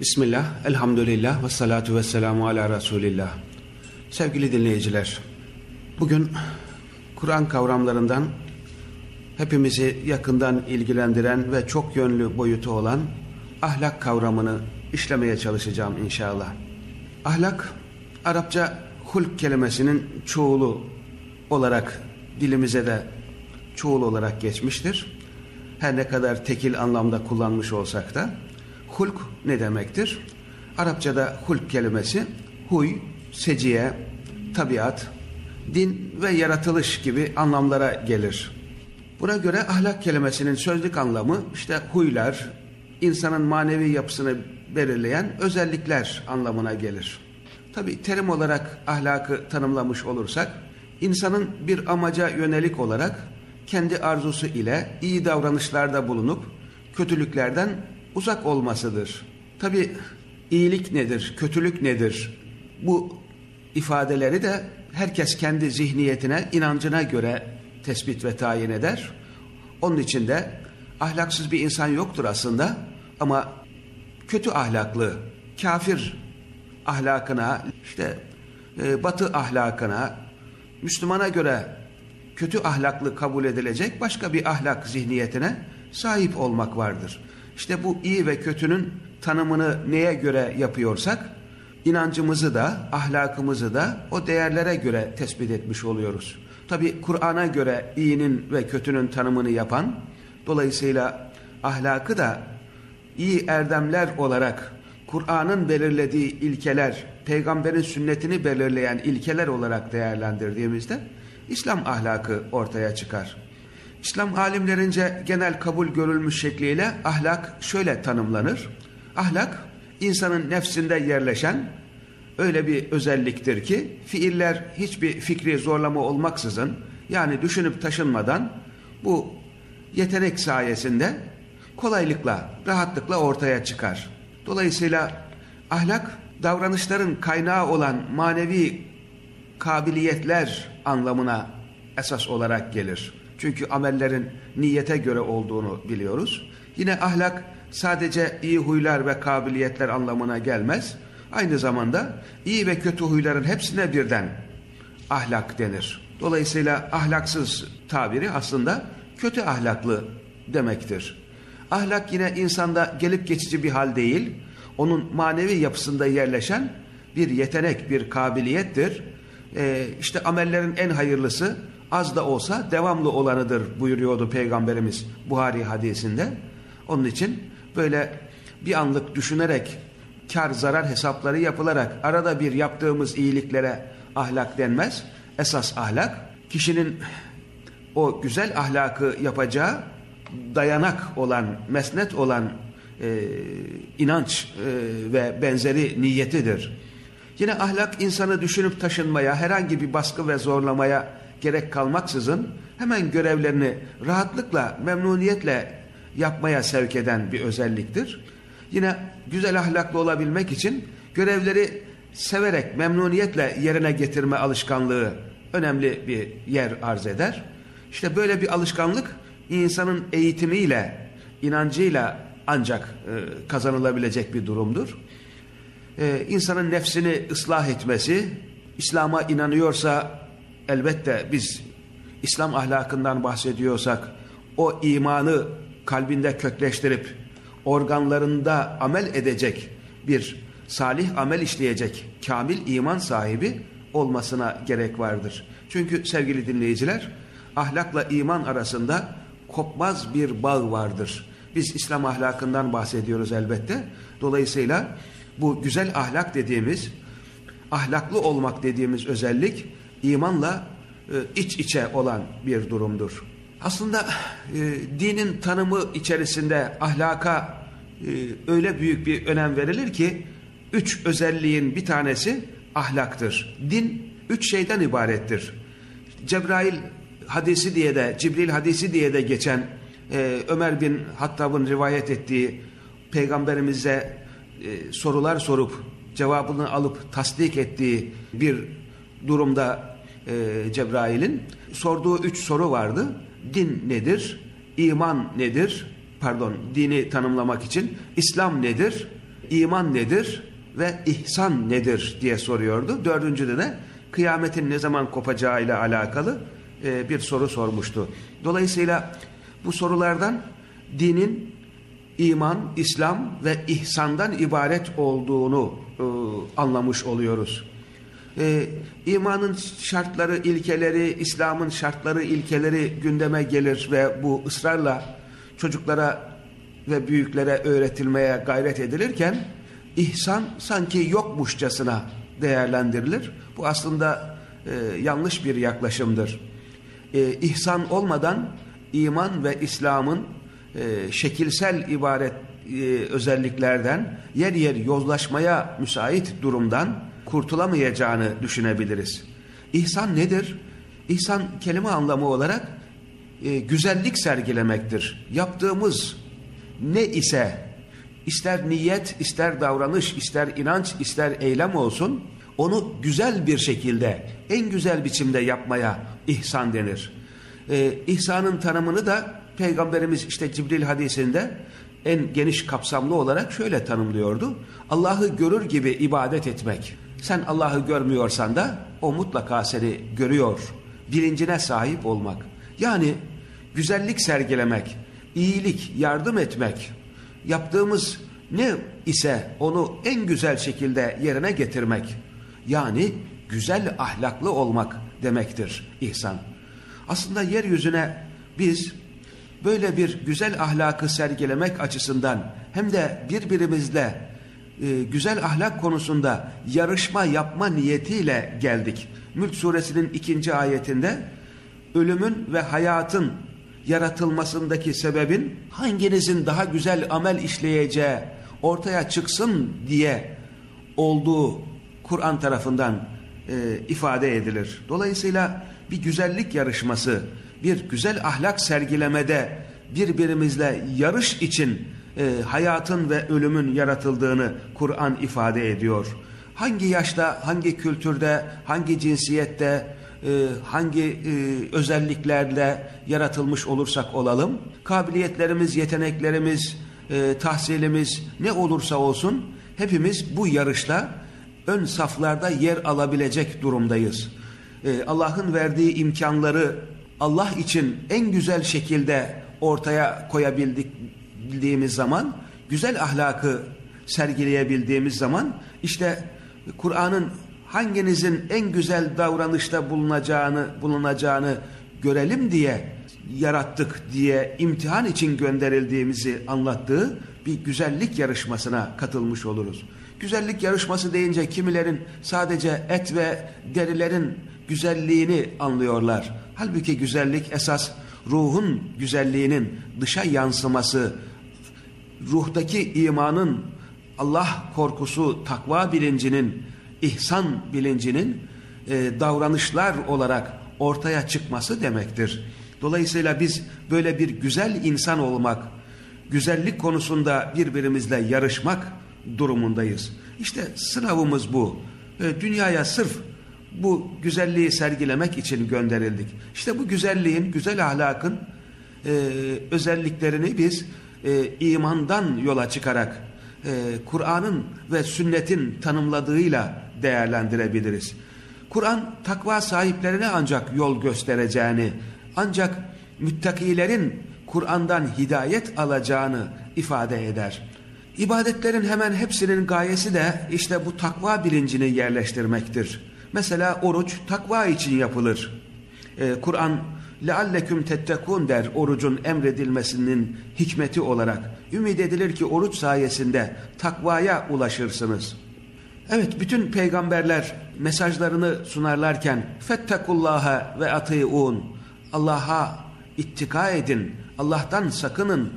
Bismillah, elhamdülillah ve salatu ve selamu ala Resulillah. Sevgili dinleyiciler, bugün Kur'an kavramlarından hepimizi yakından ilgilendiren ve çok yönlü boyutu olan ahlak kavramını işlemeye çalışacağım inşallah. Ahlak, Arapça hulk kelimesinin çoğulu olarak dilimize de çoğul olarak geçmiştir. Her ne kadar tekil anlamda kullanmış olsak da hulk ne demektir? Arapçada hulk kelimesi huy, seciye, tabiat, din ve yaratılış gibi anlamlara gelir. Buna göre ahlak kelimesinin sözlük anlamı işte huylar, insanın manevi yapısını belirleyen özellikler anlamına gelir. Tabi terim olarak ahlakı tanımlamış olursak, insanın bir amaca yönelik olarak kendi arzusu ile iyi davranışlarda bulunup kötülüklerden uzak olmasıdır. Tabi iyilik nedir, kötülük nedir? Bu ifadeleri de herkes kendi zihniyetine, inancına göre tespit ve tayin eder. Onun için de ahlaksız bir insan yoktur aslında ama kötü ahlaklı, kafir ahlakına, işte e, batı ahlakına, Müslümana göre kötü ahlaklı kabul edilecek başka bir ahlak zihniyetine sahip olmak vardır. İşte bu iyi ve kötünün tanımını neye göre yapıyorsak, inancımızı da, ahlakımızı da o değerlere göre tespit etmiş oluyoruz. Tabi Kur'an'a göre iyinin ve kötünün tanımını yapan, dolayısıyla ahlakı da iyi erdemler olarak Kur'an'ın belirlediği ilkeler, peygamberin sünnetini belirleyen ilkeler olarak değerlendirdiğimizde İslam ahlakı ortaya çıkar. İslam alimlerince genel kabul görülmüş şekliyle ahlak şöyle tanımlanır. Ahlak insanın nefsinde yerleşen öyle bir özelliktir ki fiiller hiçbir fikri zorlama olmaksızın yani düşünüp taşınmadan bu yetenek sayesinde kolaylıkla, rahatlıkla ortaya çıkar. Dolayısıyla ahlak davranışların kaynağı olan manevi kabiliyetler anlamına esas olarak gelir. Çünkü amellerin niyete göre olduğunu biliyoruz. Yine ahlak sadece iyi huylar ve kabiliyetler anlamına gelmez. Aynı zamanda iyi ve kötü huyların hepsine birden ahlak denir. Dolayısıyla ahlaksız tabiri aslında kötü ahlaklı demektir. Ahlak yine insanda gelip geçici bir hal değil, onun manevi yapısında yerleşen bir yetenek, bir kabiliyettir. Ee, işte amellerin en hayırlısı az da olsa devamlı olanıdır buyuruyordu Peygamberimiz Buhari hadisinde. Onun için böyle bir anlık düşünerek kar zarar hesapları yapılarak arada bir yaptığımız iyiliklere ahlak denmez. Esas ahlak kişinin o güzel ahlakı yapacağı dayanak olan, mesnet olan e, inanç e, ve benzeri niyetidir. Yine ahlak insanı düşünüp taşınmaya, herhangi bir baskı ve zorlamaya gerek kalmaksızın hemen görevlerini rahatlıkla, memnuniyetle yapmaya sevk eden bir özelliktir. Yine güzel ahlaklı olabilmek için görevleri severek, memnuniyetle yerine getirme alışkanlığı önemli bir yer arz eder. İşte böyle bir alışkanlık insanın eğitimiyle, inancıyla ancak e, kazanılabilecek bir durumdur. E, insanın nefsini ıslah etmesi, İslam'a inanıyorsa elbette biz İslam ahlakından bahsediyorsak o imanı kalbinde kökleştirip organlarında amel edecek bir salih amel işleyecek kamil iman sahibi olmasına gerek vardır. Çünkü sevgili dinleyiciler ahlakla iman arasında kopmaz bir bağ vardır. Biz İslam ahlakından bahsediyoruz elbette. Dolayısıyla bu güzel ahlak dediğimiz, ahlaklı olmak dediğimiz özellik imanla e, iç içe olan bir durumdur. Aslında e, dinin tanımı içerisinde ahlaka e, öyle büyük bir önem verilir ki üç özelliğin bir tanesi ahlaktır. Din üç şeyden ibarettir. Cebrail hadisi diye de Cibril hadisi diye de geçen Ömer bin Hattab'ın rivayet ettiği peygamberimize sorular sorup cevabını alıp tasdik ettiği bir durumda e, Cebrail'in sorduğu üç soru vardı. Din nedir? İman nedir? Pardon dini tanımlamak için İslam nedir? iman nedir ve ihsan nedir diye soruyordu. Dördüncüde de kıyametin ne zaman kopacağı ile alakalı e, bir soru sormuştu. Dolayısıyla bu sorulardan dinin iman, İslam ve ihsandan ibaret olduğunu e, anlamış oluyoruz. E, imanın şartları, ilkeleri, İslam'ın şartları, ilkeleri gündeme gelir ve bu ısrarla çocuklara ve büyüklere öğretilmeye gayret edilirken ihsan sanki yokmuşçasına değerlendirilir. Bu aslında e, yanlış bir yaklaşımdır. E, ihsan olmadan iman ve İslam'ın e, şekilsel ibaret e, özelliklerden yer yer yozlaşmaya müsait durumdan kurtulamayacağını düşünebiliriz. İhsan nedir? İhsan kelime anlamı olarak e, güzellik sergilemektir. Yaptığımız ne ise ister niyet, ister davranış, ister inanç, ister eylem olsun onu güzel bir şekilde, en güzel biçimde yapmaya ihsan denir. Ee, ihsanın tanımını da Peygamberimiz işte Cibril hadisinde en geniş kapsamlı olarak şöyle tanımlıyordu. Allah'ı görür gibi ibadet etmek. Sen Allah'ı görmüyorsan da o mutlaka seni görüyor. Bilincine sahip olmak. Yani güzellik sergilemek, iyilik, yardım etmek, yaptığımız ne ise onu en güzel şekilde yerine getirmek. Yani güzel ahlaklı olmak demektir ihsan. Aslında yeryüzüne biz böyle bir güzel ahlakı sergilemek açısından hem de birbirimizle e, güzel ahlak konusunda yarışma yapma niyetiyle geldik. Mülk suresinin ikinci ayetinde ölümün ve hayatın yaratılmasındaki sebebin hanginizin daha güzel amel işleyeceği ortaya çıksın diye olduğu Kur'an tarafından e, ifade edilir. Dolayısıyla bir güzellik yarışması, bir güzel ahlak sergilemede birbirimizle yarış için e, hayatın ve ölümün yaratıldığını Kur'an ifade ediyor. Hangi yaşta, hangi kültürde, hangi cinsiyette, e, hangi e, özelliklerle yaratılmış olursak olalım, kabiliyetlerimiz, yeteneklerimiz, e, tahsilimiz ne olursa olsun hepimiz bu yarışta ön saflarda yer alabilecek durumdayız. E, Allah'ın verdiği imkanları Allah için en güzel şekilde ortaya koyabildiğimiz zaman, güzel ahlakı sergileyebildiğimiz zaman işte Kur'an'ın hanginizin en güzel davranışta bulunacağını bulunacağını görelim diye yarattık diye imtihan için gönderildiğimizi anlattığı bir güzellik yarışmasına katılmış oluruz. Güzellik yarışması deyince kimilerin sadece et ve derilerin güzelliğini anlıyorlar. Halbuki güzellik esas ruhun güzelliğinin dışa yansıması, ruhtaki imanın, Allah korkusu, takva bilincinin, ihsan bilincinin e, davranışlar olarak ortaya çıkması demektir. Dolayısıyla biz böyle bir güzel insan olmak, güzellik konusunda birbirimizle yarışmak durumundayız. İşte sınavımız bu. E, dünyaya sırf bu güzelliği sergilemek için gönderildik. İşte bu güzelliğin, güzel ahlakın e, özelliklerini biz e, imandan yola çıkarak e, Kur'an'ın ve sünnetin tanımladığıyla değerlendirebiliriz. Kur'an takva sahiplerine ancak yol göstereceğini, ancak müttakilerin Kur'an'dan hidayet alacağını ifade eder. İbadetlerin hemen hepsinin gayesi de işte bu takva bilincini yerleştirmektir. Mesela oruç takva için yapılır. Ee, Kur'an lealleküm tettekun der orucun emredilmesinin hikmeti olarak. Ümid edilir ki oruç sayesinde takvaya ulaşırsınız. Evet bütün peygamberler mesajlarını sunarlarken fettekullaha ve atiun Allah'a ittika edin, Allah'tan sakının,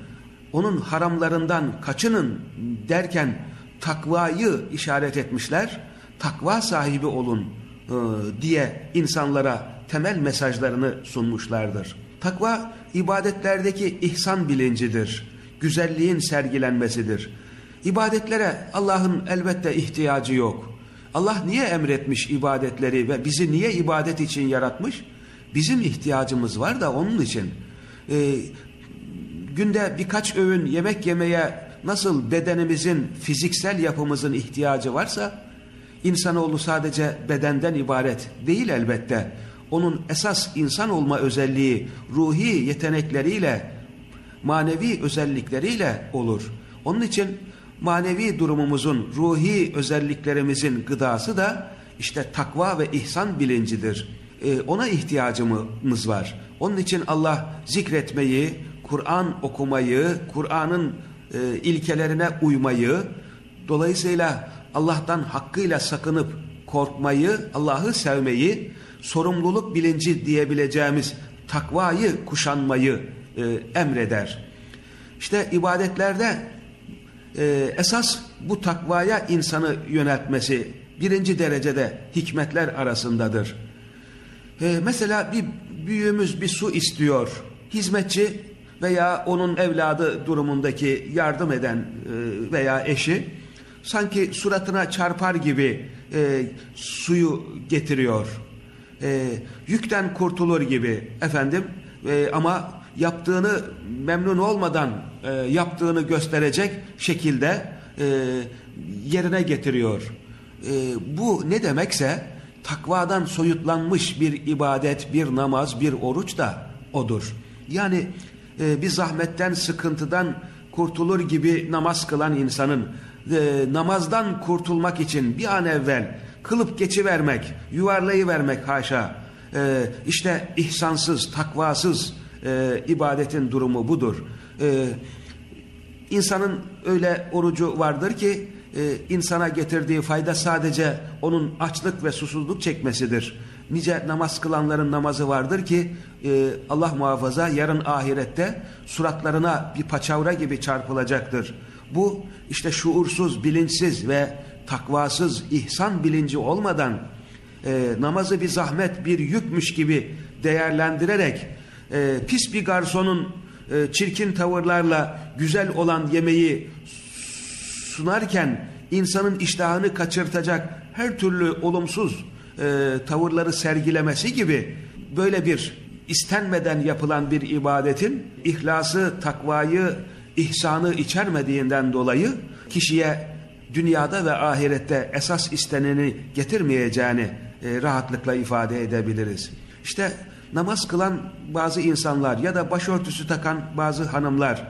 onun haramlarından kaçının derken takvayı işaret etmişler. Takva sahibi olun e, diye insanlara temel mesajlarını sunmuşlardır. Takva ibadetlerdeki ihsan bilincidir. Güzelliğin sergilenmesidir. İbadetlere Allah'ın elbette ihtiyacı yok. Allah niye emretmiş ibadetleri ve bizi niye ibadet için yaratmış? Bizim ihtiyacımız var da onun için. Ee, günde birkaç öğün yemek yemeye nasıl bedenimizin fiziksel yapımızın ihtiyacı varsa insanoğlu sadece bedenden ibaret değil elbette. Onun esas insan olma özelliği ruhi yetenekleriyle manevi özellikleriyle olur. Onun için manevi durumumuzun, ruhi özelliklerimizin gıdası da işte takva ve ihsan bilincidir. Ee, ona ihtiyacımız var. Onun için Allah zikretmeyi, Kur'an okumayı, Kur'an'ın e, ilkelerine uymayı, dolayısıyla Allah'tan hakkıyla sakınıp korkmayı, Allah'ı sevmeyi, sorumluluk bilinci diyebileceğimiz takvayı kuşanmayı e, emreder. İşte ibadetlerde e, esas bu takvaya insanı yöneltmesi birinci derecede hikmetler arasındadır. E, mesela bir büyüğümüz bir su istiyor. Hizmetçi veya onun evladı durumundaki yardım eden e, veya eşi sanki suratına çarpar gibi e, suyu getiriyor. E, yükten kurtulur gibi efendim e, ama yaptığını memnun olmadan e, yaptığını gösterecek şekilde e, yerine getiriyor. E, bu ne demekse takvadan soyutlanmış bir ibadet, bir namaz, bir oruç da odur. Yani e, bir zahmetten, sıkıntıdan kurtulur gibi namaz kılan insanın e, namazdan kurtulmak için bir an evvel kılıp geçivermek, yuvarlayıvermek haşa. E, işte ihsansız, takvasız e, ibadetin durumu budur. E, insanın öyle orucu vardır ki e, insana getirdiği fayda sadece onun açlık ve susuzluk çekmesidir. Nice namaz kılanların namazı vardır ki e, Allah muhafaza yarın ahirette suratlarına bir paçavra gibi çarpılacaktır. Bu işte şuursuz, bilinçsiz ve takvasız, ihsan bilinci olmadan e, namazı bir zahmet, bir yükmüş gibi değerlendirerek e, pis bir garsonun e, çirkin tavırlarla güzel olan yemeği sunarken insanın iştahını kaçırtacak her türlü olumsuz e, tavırları sergilemesi gibi böyle bir istenmeden yapılan bir ibadetin ihlası, takvayı, ihsanı içermediğinden dolayı kişiye dünyada ve ahirette esas isteneni getirmeyeceğini e, rahatlıkla ifade edebiliriz. İşte namaz kılan bazı insanlar ya da başörtüsü takan bazı hanımlar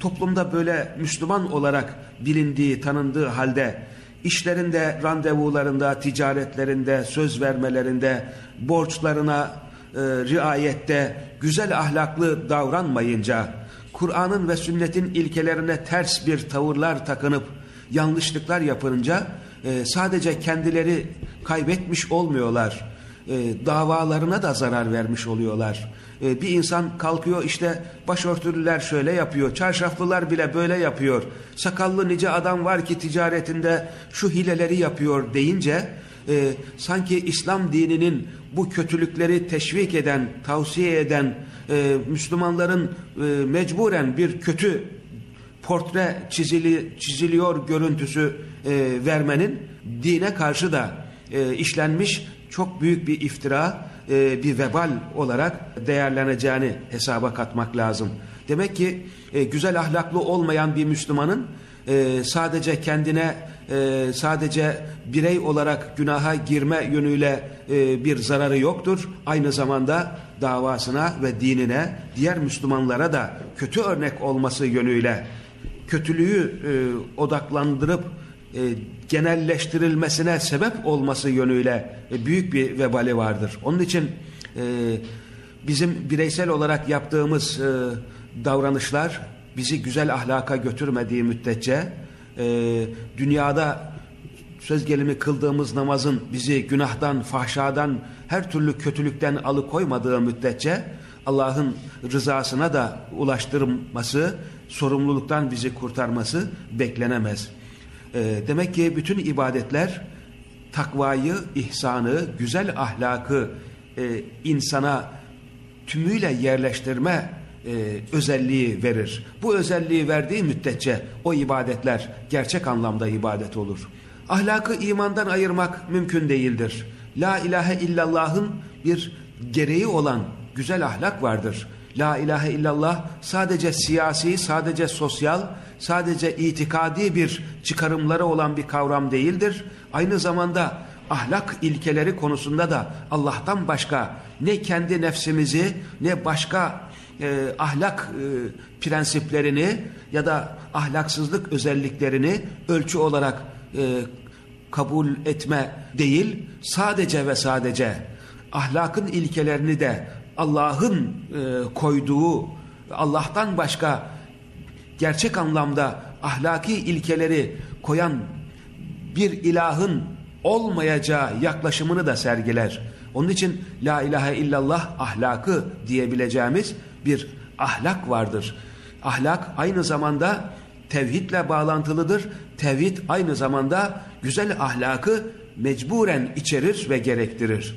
toplumda böyle Müslüman olarak bilindiği, tanındığı halde işlerinde, randevularında, ticaretlerinde, söz vermelerinde, borçlarına e, riayette güzel ahlaklı davranmayınca, Kur'an'ın ve sünnetin ilkelerine ters bir tavırlar takınıp yanlışlıklar yapınca e, sadece kendileri kaybetmiş olmuyorlar e, davalarına da zarar vermiş oluyorlar. E, bir insan kalkıyor işte başörtülüler şöyle yapıyor, çarşaflılar bile böyle yapıyor, sakallı nice adam var ki ticaretinde şu hileleri yapıyor deyince e, sanki İslam dininin bu kötülükleri teşvik eden, tavsiye eden e, Müslümanların e, mecburen bir kötü portre çizili, çiziliyor görüntüsü e, vermenin dine karşı da e, işlenmiş çok büyük bir iftira, e, bir vebal olarak değerleneceğini hesaba katmak lazım. Demek ki e, güzel ahlaklı olmayan bir Müslümanın e, sadece kendine e, sadece birey olarak günaha girme yönüyle e, bir zararı yoktur. Aynı zamanda davasına ve dinine diğer Müslümanlara da kötü örnek olması yönüyle kötülüğü e, odaklandırıp e, genelleştirilmesine sebep olması yönüyle e, büyük bir vebali vardır. Onun için e, bizim bireysel olarak yaptığımız e, davranışlar bizi güzel ahlaka götürmediği müddetçe e, dünyada söz gelimi kıldığımız namazın bizi günahtan, fahşadan, her türlü kötülükten alıkoymadığı müddetçe Allah'ın rızasına da ulaştırması, sorumluluktan bizi kurtarması beklenemez. E, demek ki bütün ibadetler takvayı, ihsanı, güzel ahlakı e, insana tümüyle yerleştirme e, özelliği verir. Bu özelliği verdiği müddetçe o ibadetler gerçek anlamda ibadet olur. Ahlakı imandan ayırmak mümkün değildir. La ilahe illallah'ın bir gereği olan güzel ahlak vardır. La ilahe illallah sadece siyasi, sadece sosyal, sadece itikadi bir çıkarımları olan bir kavram değildir. Aynı zamanda ahlak ilkeleri konusunda da Allah'tan başka ne kendi nefsimizi ne başka e, ahlak e, prensiplerini ya da ahlaksızlık özelliklerini ölçü olarak e, kabul etme değil, sadece ve sadece ahlakın ilkelerini de Allah'ın e, koyduğu, Allah'tan başka gerçek anlamda ahlaki ilkeleri koyan bir ilahın olmayacağı yaklaşımını da sergiler. Onun için la ilahe illallah ahlakı diyebileceğimiz bir ahlak vardır. Ahlak aynı zamanda tevhidle bağlantılıdır. Tevhid aynı zamanda güzel ahlakı mecburen içerir ve gerektirir.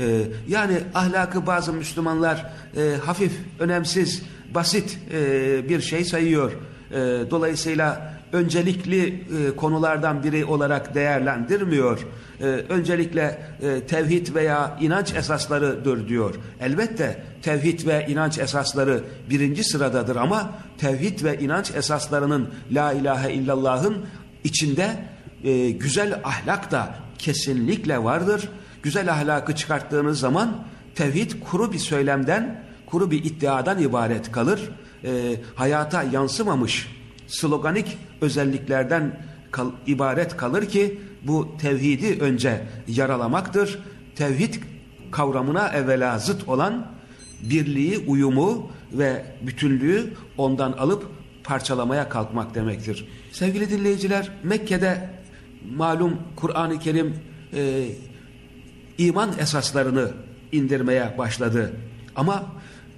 Ee, yani ahlakı bazı Müslümanlar e, hafif, önemsiz, basit e, bir şey sayıyor. E, dolayısıyla öncelikli e, konulardan biri olarak değerlendirmiyor. E, öncelikle e, tevhid veya inanç esaslarıdır diyor. Elbette tevhid ve inanç esasları birinci sıradadır ama tevhid ve inanç esaslarının la ilahe illallah'ın içinde e, güzel ahlak da kesinlikle vardır. Güzel ahlakı çıkarttığınız zaman tevhid kuru bir söylemden, kuru bir iddiadan ibaret kalır. E, hayata yansımamış sloganik özelliklerden kal, ibaret kalır ki bu tevhidi önce yaralamaktır. Tevhid kavramına evvela zıt olan birliği, uyumu ve bütünlüğü ondan alıp parçalamaya kalkmak demektir. Sevgili dinleyiciler Mekke'de malum Kur'an-ı Kerim e, iman esaslarını indirmeye başladı. Ama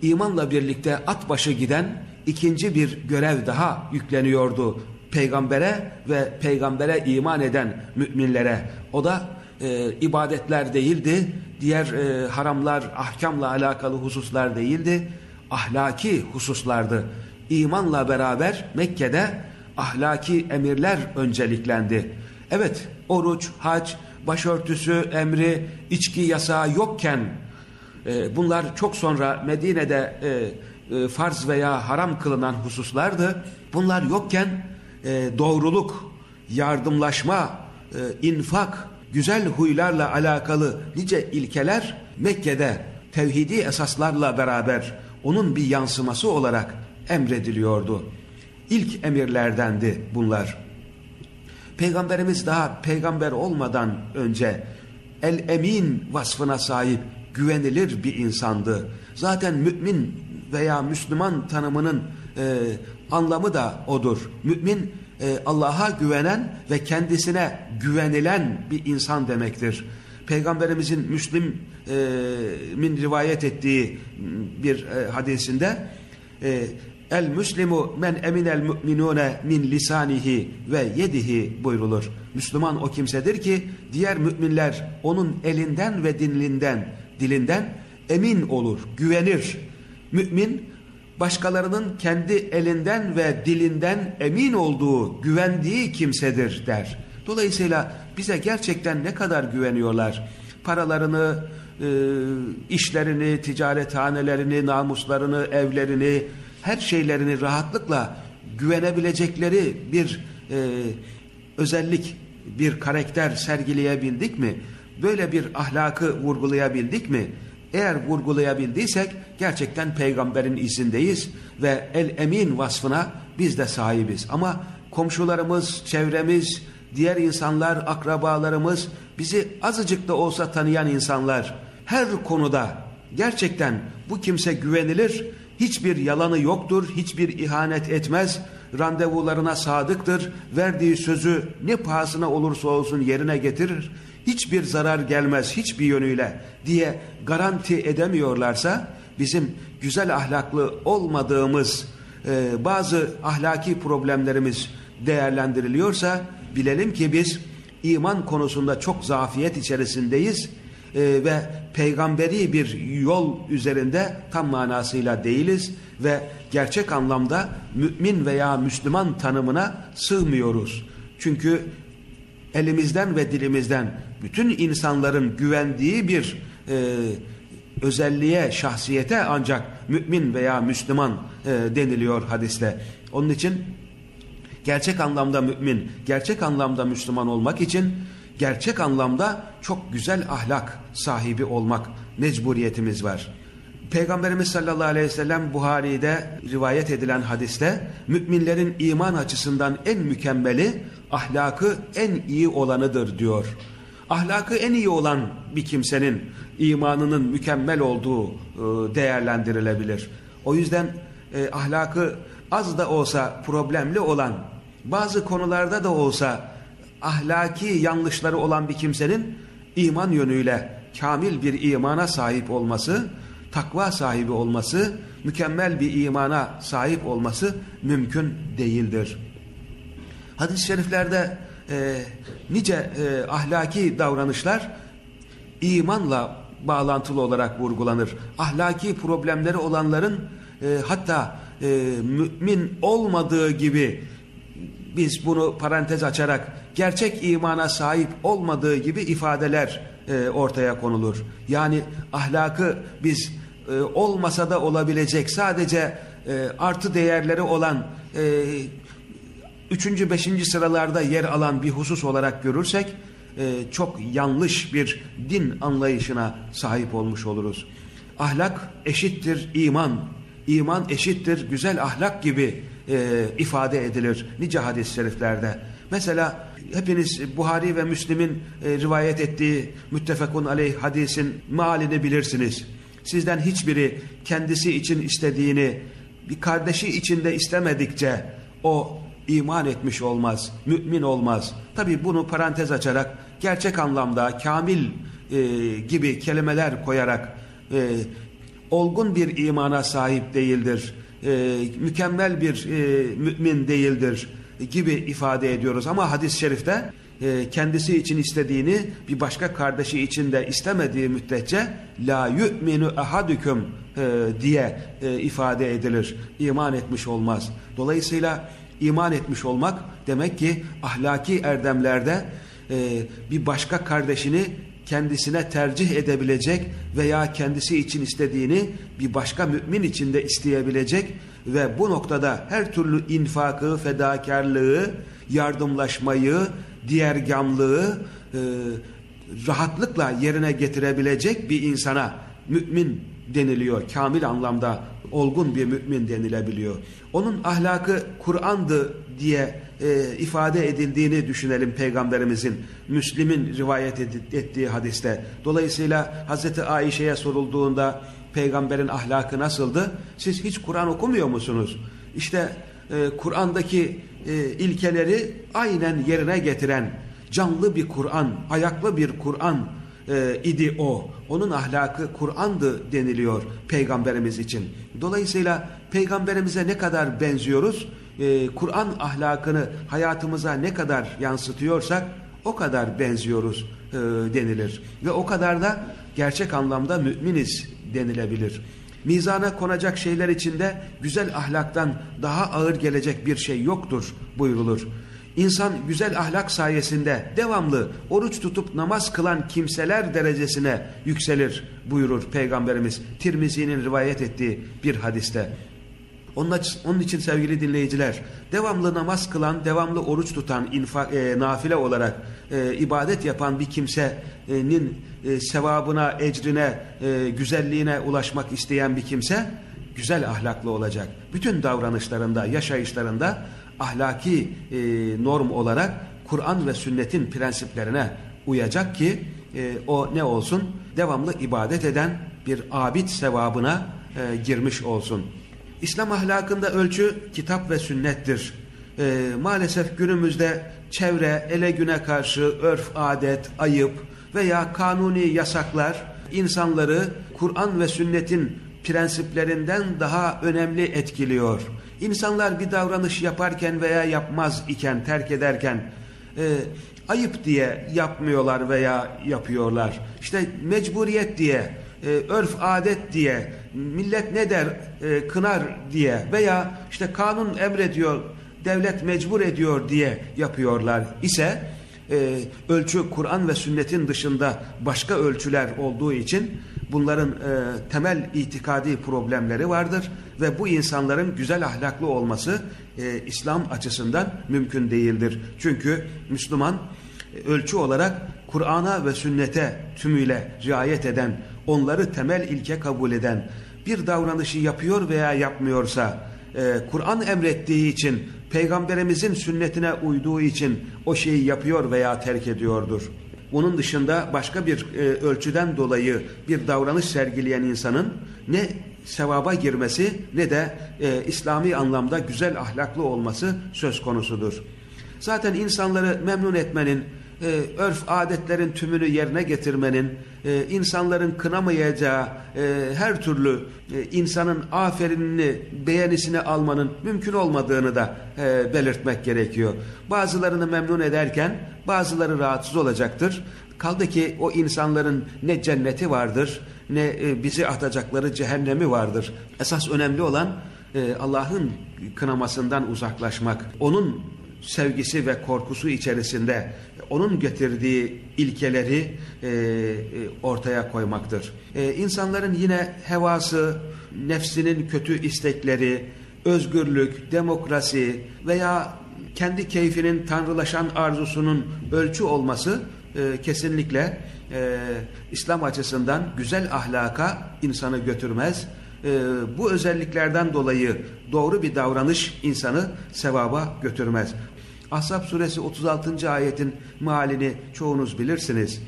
imanla birlikte at başı giden ikinci bir görev daha yükleniyordu peygambere ve peygambere iman eden müminlere. O da e, ibadetler değildi, diğer e, haramlar, ahkamla alakalı hususlar değildi, ahlaki hususlardı. İmanla beraber Mekke'de ahlaki emirler önceliklendi. Evet, oruç, hac, başörtüsü, emri, içki yasağı yokken e, bunlar çok sonra Medine'de e, e, farz veya haram kılınan hususlardı. Bunlar yokken e, doğruluk, yardımlaşma, e, infak, güzel huylarla alakalı nice ilkeler Mekke'de tevhidi esaslarla beraber onun bir yansıması olarak emrediliyordu. İlk emirlerdendi bunlar. Peygamberimiz daha peygamber olmadan önce el emin vasfına sahip güvenilir bir insandı. Zaten mümin veya Müslüman tanımının e, anlamı da odur. Mümin e, Allah'a güvenen ve kendisine güvenilen bir insan demektir. Peygamberimizin Müslim'in e, rivayet ettiği bir e, hadisinde e, El Müslimu men eminel müminune min lisanihi ve yedihi buyrulur. Müslüman o kimsedir ki diğer müminler onun elinden ve dilinden, dilinden emin olur, güvenir. Mümin başkalarının kendi elinden ve dilinden emin olduğu, güvendiği kimsedir der. Dolayısıyla bize gerçekten ne kadar güveniyorlar? Paralarını, e, işlerini, ticarethanelerini, namuslarını, evlerini, her şeylerini rahatlıkla güvenebilecekleri bir e, özellik, bir karakter sergileyebildik mi? Böyle bir ahlakı vurgulayabildik mi? Eğer vurgulayabildiysek gerçekten peygamberin izindeyiz ve el emin vasfına biz de sahibiz. Ama komşularımız, çevremiz, diğer insanlar, akrabalarımız, bizi azıcık da olsa tanıyan insanlar her konuda gerçekten bu kimse güvenilir, hiçbir yalanı yoktur, hiçbir ihanet etmez, randevularına sadıktır, verdiği sözü ne pahasına olursa olsun yerine getirir, hiçbir zarar gelmez hiçbir yönüyle diye garanti edemiyorlarsa bizim güzel ahlaklı olmadığımız e, bazı ahlaki problemlerimiz değerlendiriliyorsa bilelim ki biz iman konusunda çok zafiyet içerisindeyiz e, ve peygamberi bir yol üzerinde tam manasıyla değiliz ve gerçek anlamda mümin veya Müslüman tanımına sığmıyoruz. Çünkü elimizden ve dilimizden bütün insanların güvendiği bir e, özelliğe, şahsiyete ancak mümin veya Müslüman e, deniliyor hadiste. Onun için gerçek anlamda mümin, gerçek anlamda Müslüman olmak için gerçek anlamda çok güzel ahlak sahibi olmak mecburiyetimiz var. Peygamberimiz sallallahu aleyhi ve sellem Buhari'de rivayet edilen hadiste müminlerin iman açısından en mükemmeli ahlakı en iyi olanıdır diyor. Ahlakı en iyi olan bir kimsenin imanının mükemmel olduğu e, değerlendirilebilir. O yüzden e, ahlakı az da olsa problemli olan bazı konularda da olsa ahlaki yanlışları olan bir kimsenin iman yönüyle kamil bir imana sahip olması, takva sahibi olması, mükemmel bir imana sahip olması mümkün değildir. Hadis-i şeriflerde e, nice e, ahlaki davranışlar imanla bağlantılı olarak vurgulanır. Ahlaki problemleri olanların e, hatta e, mümin olmadığı gibi biz bunu parantez açarak gerçek imana sahip olmadığı gibi ifadeler e, ortaya konulur. Yani ahlakı biz e, olmasa da olabilecek sadece e, artı değerleri olan e, üçüncü beşinci sıralarda yer alan bir husus olarak görürsek e, çok yanlış bir din anlayışına sahip olmuş oluruz. Ahlak eşittir iman, iman eşittir güzel ahlak gibi e, ifade edilir nice hadis-i şeriflerde. Mesela hepiniz Buhari ve Müslim'in e, rivayet ettiği müttefekun aleyh hadisin mealini bilirsiniz. Sizden hiçbiri kendisi için istediğini bir kardeşi için de istemedikçe o iman etmiş olmaz, mümin olmaz. Tabi bunu parantez açarak gerçek anlamda kamil e, gibi kelimeler koyarak e, olgun bir imana sahip değildir, e, mükemmel bir e, mümin değildir gibi ifade ediyoruz. Ama hadis-i şerifte e, kendisi için istediğini bir başka kardeşi için de istemediği müddetçe la yu'minu ahadüküm e, diye e, ifade edilir. İman etmiş olmaz. Dolayısıyla iman etmiş olmak demek ki ahlaki erdemlerde e, bir başka kardeşini kendisine tercih edebilecek veya kendisi için istediğini bir başka mümin için de isteyebilecek ve bu noktada her türlü infakı, fedakarlığı, yardımlaşmayı, diğergamlığı e, rahatlıkla yerine getirebilecek bir insana mümin deniliyor. Kamil anlamda olgun bir mümin denilebiliyor. Onun ahlakı Kur'an'dı diye e, ifade edildiğini düşünelim Peygamberimizin Müslim'in rivayet ettiği hadiste. Dolayısıyla Hazreti Ayşe'ye sorulduğunda peygamberin ahlakı nasıldı? Siz hiç Kur'an okumuyor musunuz? İşte e, Kur'an'daki e, ilkeleri aynen yerine getiren canlı bir Kur'an, ayaklı bir Kur'an e, idi o. Onun ahlakı Kur'an'dı deniliyor peygamberimiz için. Dolayısıyla peygamberimize ne kadar benziyoruz? E, Kur'an ahlakını hayatımıza ne kadar yansıtıyorsak o kadar benziyoruz e, denilir. Ve o kadar da gerçek anlamda müminiz denilebilir. Mizana konacak şeyler içinde güzel ahlaktan daha ağır gelecek bir şey yoktur buyurulur. İnsan güzel ahlak sayesinde devamlı oruç tutup namaz kılan kimseler derecesine yükselir buyurur Peygamberimiz Tirmizi'nin rivayet ettiği bir hadiste. Onun için sevgili dinleyiciler devamlı namaz kılan, devamlı oruç tutan, infak, e, nafile olarak e, ibadet yapan bir kimsenin e, sevabına, ecrine, e, güzelliğine ulaşmak isteyen bir kimse güzel ahlaklı olacak. Bütün davranışlarında, yaşayışlarında ahlaki e, norm olarak Kur'an ve sünnetin prensiplerine uyacak ki e, o ne olsun? Devamlı ibadet eden bir abid sevabına e, girmiş olsun. İslam ahlakında ölçü kitap ve sünnettir. E, maalesef günümüzde çevre, ele güne karşı örf, adet, ayıp veya kanuni yasaklar insanları Kur'an ve sünnetin prensiplerinden daha önemli etkiliyor. İnsanlar bir davranış yaparken veya yapmaz iken, terk ederken e, ayıp diye yapmıyorlar veya yapıyorlar. İşte mecburiyet diye, e, örf adet diye, millet ne der e, kınar diye veya işte kanun emrediyor, devlet mecbur ediyor diye yapıyorlar ise e, ölçü Kur'an ve sünnetin dışında başka ölçüler olduğu için Bunların e, temel itikadi problemleri vardır ve bu insanların güzel ahlaklı olması e, İslam açısından mümkün değildir. Çünkü Müslüman e, ölçü olarak Kur'an'a ve sünnete tümüyle riayet eden, onları temel ilke kabul eden bir davranışı yapıyor veya yapmıyorsa, e, Kur'an emrettiği için, peygamberimizin sünnetine uyduğu için o şeyi yapıyor veya terk ediyordur. Bunun dışında başka bir e, ölçüden dolayı bir davranış sergileyen insanın ne sevaba girmesi ne de e, İslami anlamda güzel ahlaklı olması söz konusudur. Zaten insanları memnun etmenin, e, örf adetlerin tümünü yerine getirmenin, e, insanların kınamayacağı e, her türlü e, insanın aferinini, beğenisini almanın mümkün olmadığını da e, belirtmek gerekiyor. Bazılarını memnun ederken bazıları rahatsız olacaktır. Kaldı ki o insanların ne cenneti vardır ne e, bizi atacakları cehennemi vardır. Esas önemli olan e, Allah'ın kınamasından uzaklaşmak, onun sevgisi ve korkusu içerisinde onun getirdiği ilkeleri e, e, ortaya koymaktır. E, insanların yine hevası, nefsinin kötü istekleri, özgürlük, demokrasi veya kendi keyfinin tanrılaşan arzusunun ölçü olması e, kesinlikle e, İslam açısından güzel ahlaka insanı götürmez. E, bu özelliklerden dolayı doğru bir davranış insanı sevaba götürmez. Ahzab suresi 36. ayetin mealini çoğunuz bilirsiniz.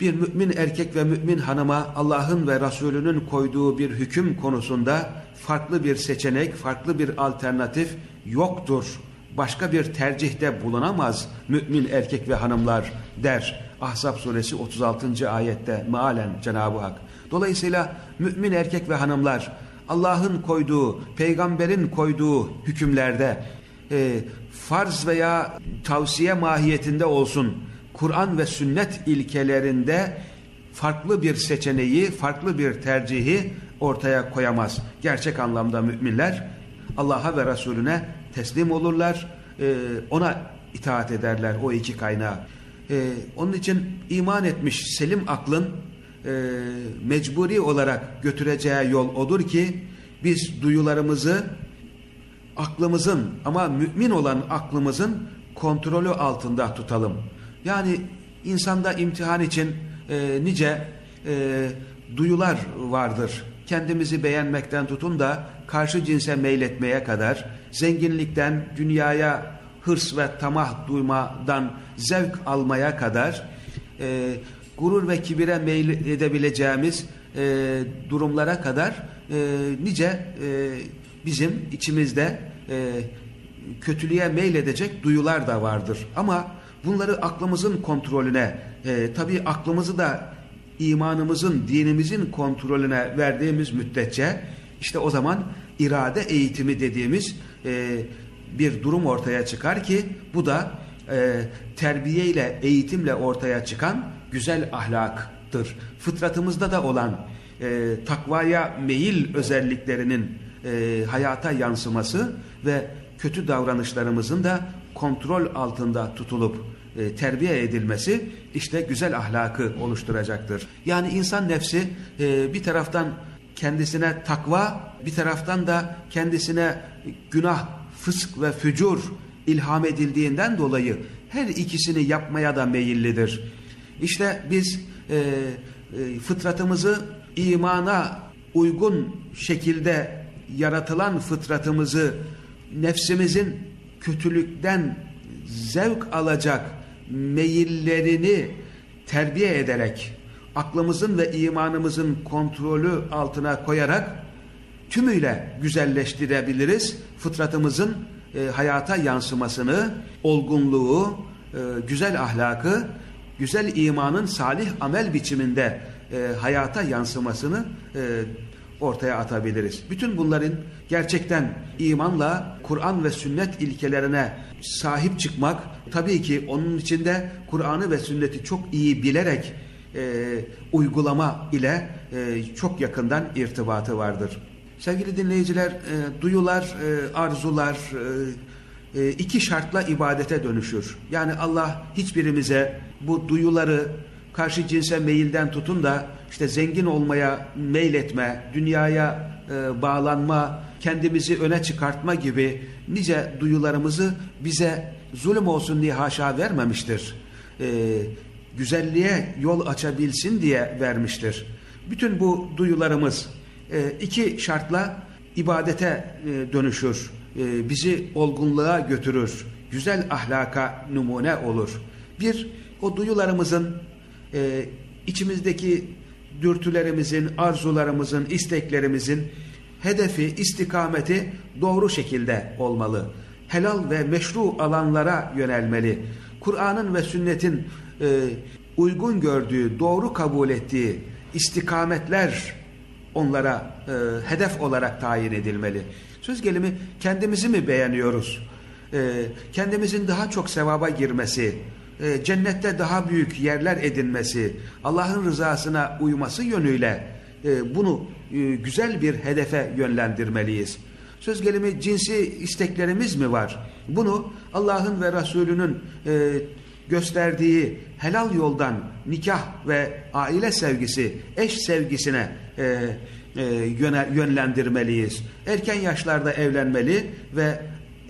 Bir mümin erkek ve mümin hanıma Allah'ın ve Resulünün koyduğu bir hüküm konusunda farklı bir seçenek, farklı bir alternatif yoktur. Başka bir tercihte bulunamaz mümin erkek ve hanımlar der. Ahzab suresi 36. ayette mealen Cenab-ı Hak. Dolayısıyla mümin erkek ve hanımlar Allah'ın koyduğu, peygamberin koyduğu hükümlerde e, farz veya tavsiye mahiyetinde olsun Kur'an ve sünnet ilkelerinde farklı bir seçeneği, farklı bir tercihi ortaya koyamaz. Gerçek anlamda müminler Allah'a ve Resulüne teslim olurlar, e, ona itaat ederler o iki kaynağı. E, onun için iman etmiş selim aklın e, mecburi olarak götüreceği yol odur ki biz duyularımızı aklımızın ama mümin olan aklımızın kontrolü altında tutalım. Yani insanda imtihan için e, nice e, duyular vardır. Kendimizi beğenmekten tutun da karşı cinse meyletmeye kadar, zenginlikten dünyaya hırs ve tamah duymadan zevk almaya kadar, e, gurur ve kibire meyil edebileceğimiz e, durumlara kadar e, nice e, bizim içimizde e, kötülüğe meyledecek duyular da vardır. Ama bunları aklımızın kontrolüne, e, tabii aklımızı da imanımızın, dinimizin kontrolüne verdiğimiz müddetçe işte o zaman irade eğitimi dediğimiz e, bir durum ortaya çıkar ki bu da e, terbiye ile eğitimle ortaya çıkan güzel ahlaktır. Fıtratımızda da olan e, takvaya meyil özelliklerinin e, hayata yansıması ve kötü davranışlarımızın da kontrol altında tutulup e, terbiye edilmesi işte güzel ahlakı oluşturacaktır. Yani insan nefsi e, bir taraftan kendisine takva bir taraftan da kendisine günah, fısk ve fücur ilham edildiğinden dolayı her ikisini yapmaya da meyillidir. İşte biz e, e, fıtratımızı imana uygun şekilde yaratılan fıtratımızı nefsimizin kötülükten zevk alacak meyillerini terbiye ederek aklımızın ve imanımızın kontrolü altına koyarak tümüyle güzelleştirebiliriz. Fıtratımızın e, hayata yansımasını, olgunluğu, e, güzel ahlakı, güzel imanın salih amel biçiminde e, hayata yansımasını e, ortaya atabiliriz. Bütün bunların gerçekten imanla Kur'an ve sünnet ilkelerine sahip çıkmak tabii ki onun içinde Kur'an'ı ve sünneti çok iyi bilerek e, uygulama ile e, çok yakından irtibatı vardır. Sevgili dinleyiciler, e, duyular, e, arzular e, e, iki şartla ibadete dönüşür. Yani Allah hiçbirimize bu duyuları karşı cinse meyilden tutun da işte zengin olmaya meyletme, dünyaya e, bağlanma, kendimizi öne çıkartma gibi nice duyularımızı bize zulüm olsun diye haşa vermemiştir. E, güzelliğe yol açabilsin diye vermiştir. Bütün bu duyularımız e, iki şartla ibadete e, dönüşür, e, bizi olgunluğa götürür, güzel ahlaka numune olur. Bir, o duyularımızın e, içimizdeki dürtülerimizin, arzularımızın, isteklerimizin hedefi, istikameti doğru şekilde olmalı. Helal ve meşru alanlara yönelmeli. Kur'an'ın ve sünnetin e, uygun gördüğü, doğru kabul ettiği istikametler onlara e, hedef olarak tayin edilmeli. Söz gelimi kendimizi mi beğeniyoruz? E, kendimizin daha çok sevaba girmesi, e, cennette daha büyük yerler edinmesi, Allah'ın rızasına uyması yönüyle e, bunu e, güzel bir hedefe yönlendirmeliyiz. Söz gelimi cinsi isteklerimiz mi var? Bunu Allah'ın ve Resulünün gösterdiği helal yoldan nikah ve aile sevgisi, eş sevgisine yönlendirmeliyiz. Erken yaşlarda evlenmeli ve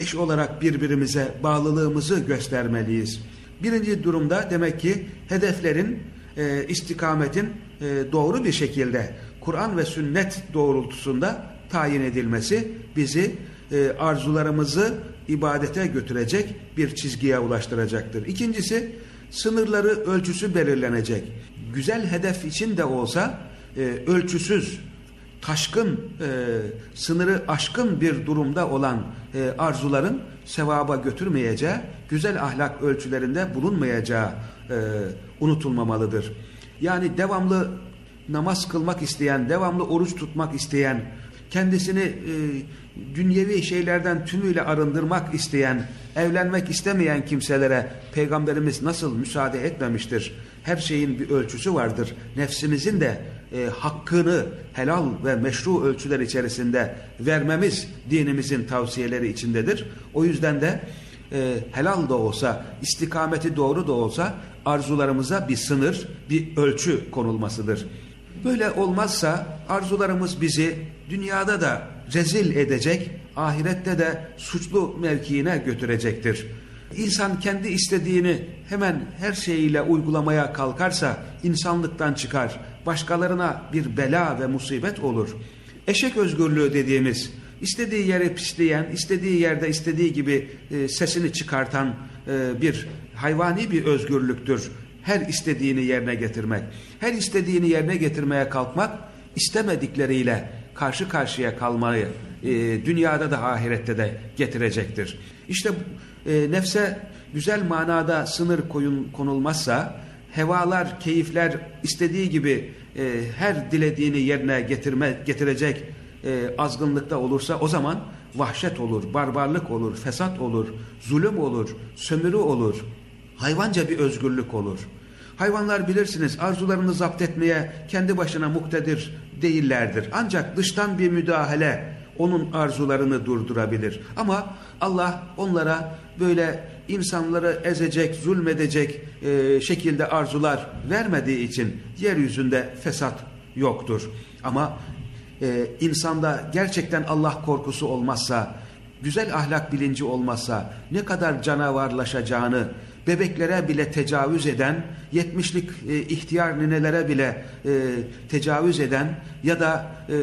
eş olarak birbirimize bağlılığımızı göstermeliyiz. Birinci durumda demek ki hedeflerin, e, istikametin e, doğru bir şekilde Kur'an ve sünnet doğrultusunda tayin edilmesi bizi e, arzularımızı ibadete götürecek bir çizgiye ulaştıracaktır. İkincisi sınırları ölçüsü belirlenecek. Güzel hedef için de olsa e, ölçüsüz, taşkın, e, sınırı aşkın bir durumda olan e, arzuların sevaba götürmeyeceği, güzel ahlak ölçülerinde bulunmayacağı e, unutulmamalıdır. Yani devamlı namaz kılmak isteyen, devamlı oruç tutmak isteyen, kendisini e, dünyevi şeylerden tümüyle arındırmak isteyen, evlenmek istemeyen kimselere Peygamberimiz nasıl müsaade etmemiştir? Her şeyin bir ölçüsü vardır. Nefsimizin de e, hakkını helal ve meşru ölçüler içerisinde vermemiz dinimizin tavsiyeleri içindedir. O yüzden de e, helal da olsa, istikameti doğru da olsa arzularımıza bir sınır, bir ölçü konulmasıdır. Böyle olmazsa arzularımız bizi dünyada da rezil edecek, ahirette de suçlu mevkiine götürecektir. İnsan kendi istediğini hemen her şeyiyle uygulamaya kalkarsa insanlıktan çıkar, başkalarına bir bela ve musibet olur. Eşek özgürlüğü dediğimiz, istediği yere pisleyen, istediği yerde istediği gibi e, sesini çıkartan e, bir hayvani bir özgürlüktür. Her istediğini yerine getirmek. Her istediğini yerine getirmeye kalkmak istemedikleriyle karşı karşıya kalmayı e, dünyada da ahirette de getirecektir. İşte e, nefse güzel manada sınır koyun, konulmazsa hevalar, keyifler istediği gibi e, her dilediğini yerine getirme, getirecek e, azgınlıkta olursa o zaman vahşet olur, barbarlık olur, fesat olur, zulüm olur, sömürü olur, hayvanca bir özgürlük olur. Hayvanlar bilirsiniz arzularını zapt etmeye kendi başına muktedir değillerdir. Ancak dıştan bir müdahale onun arzularını durdurabilir. Ama Allah onlara böyle insanları ezecek, zulmedecek e, şekilde arzular vermediği için yeryüzünde fesat yoktur. Ama e, insanda gerçekten Allah korkusu olmazsa, güzel ahlak bilinci olmazsa ne kadar canavarlaşacağını, bebeklere bile tecavüz eden, yetmişlik e, ihtiyar ninelere bile e, tecavüz eden ya da e,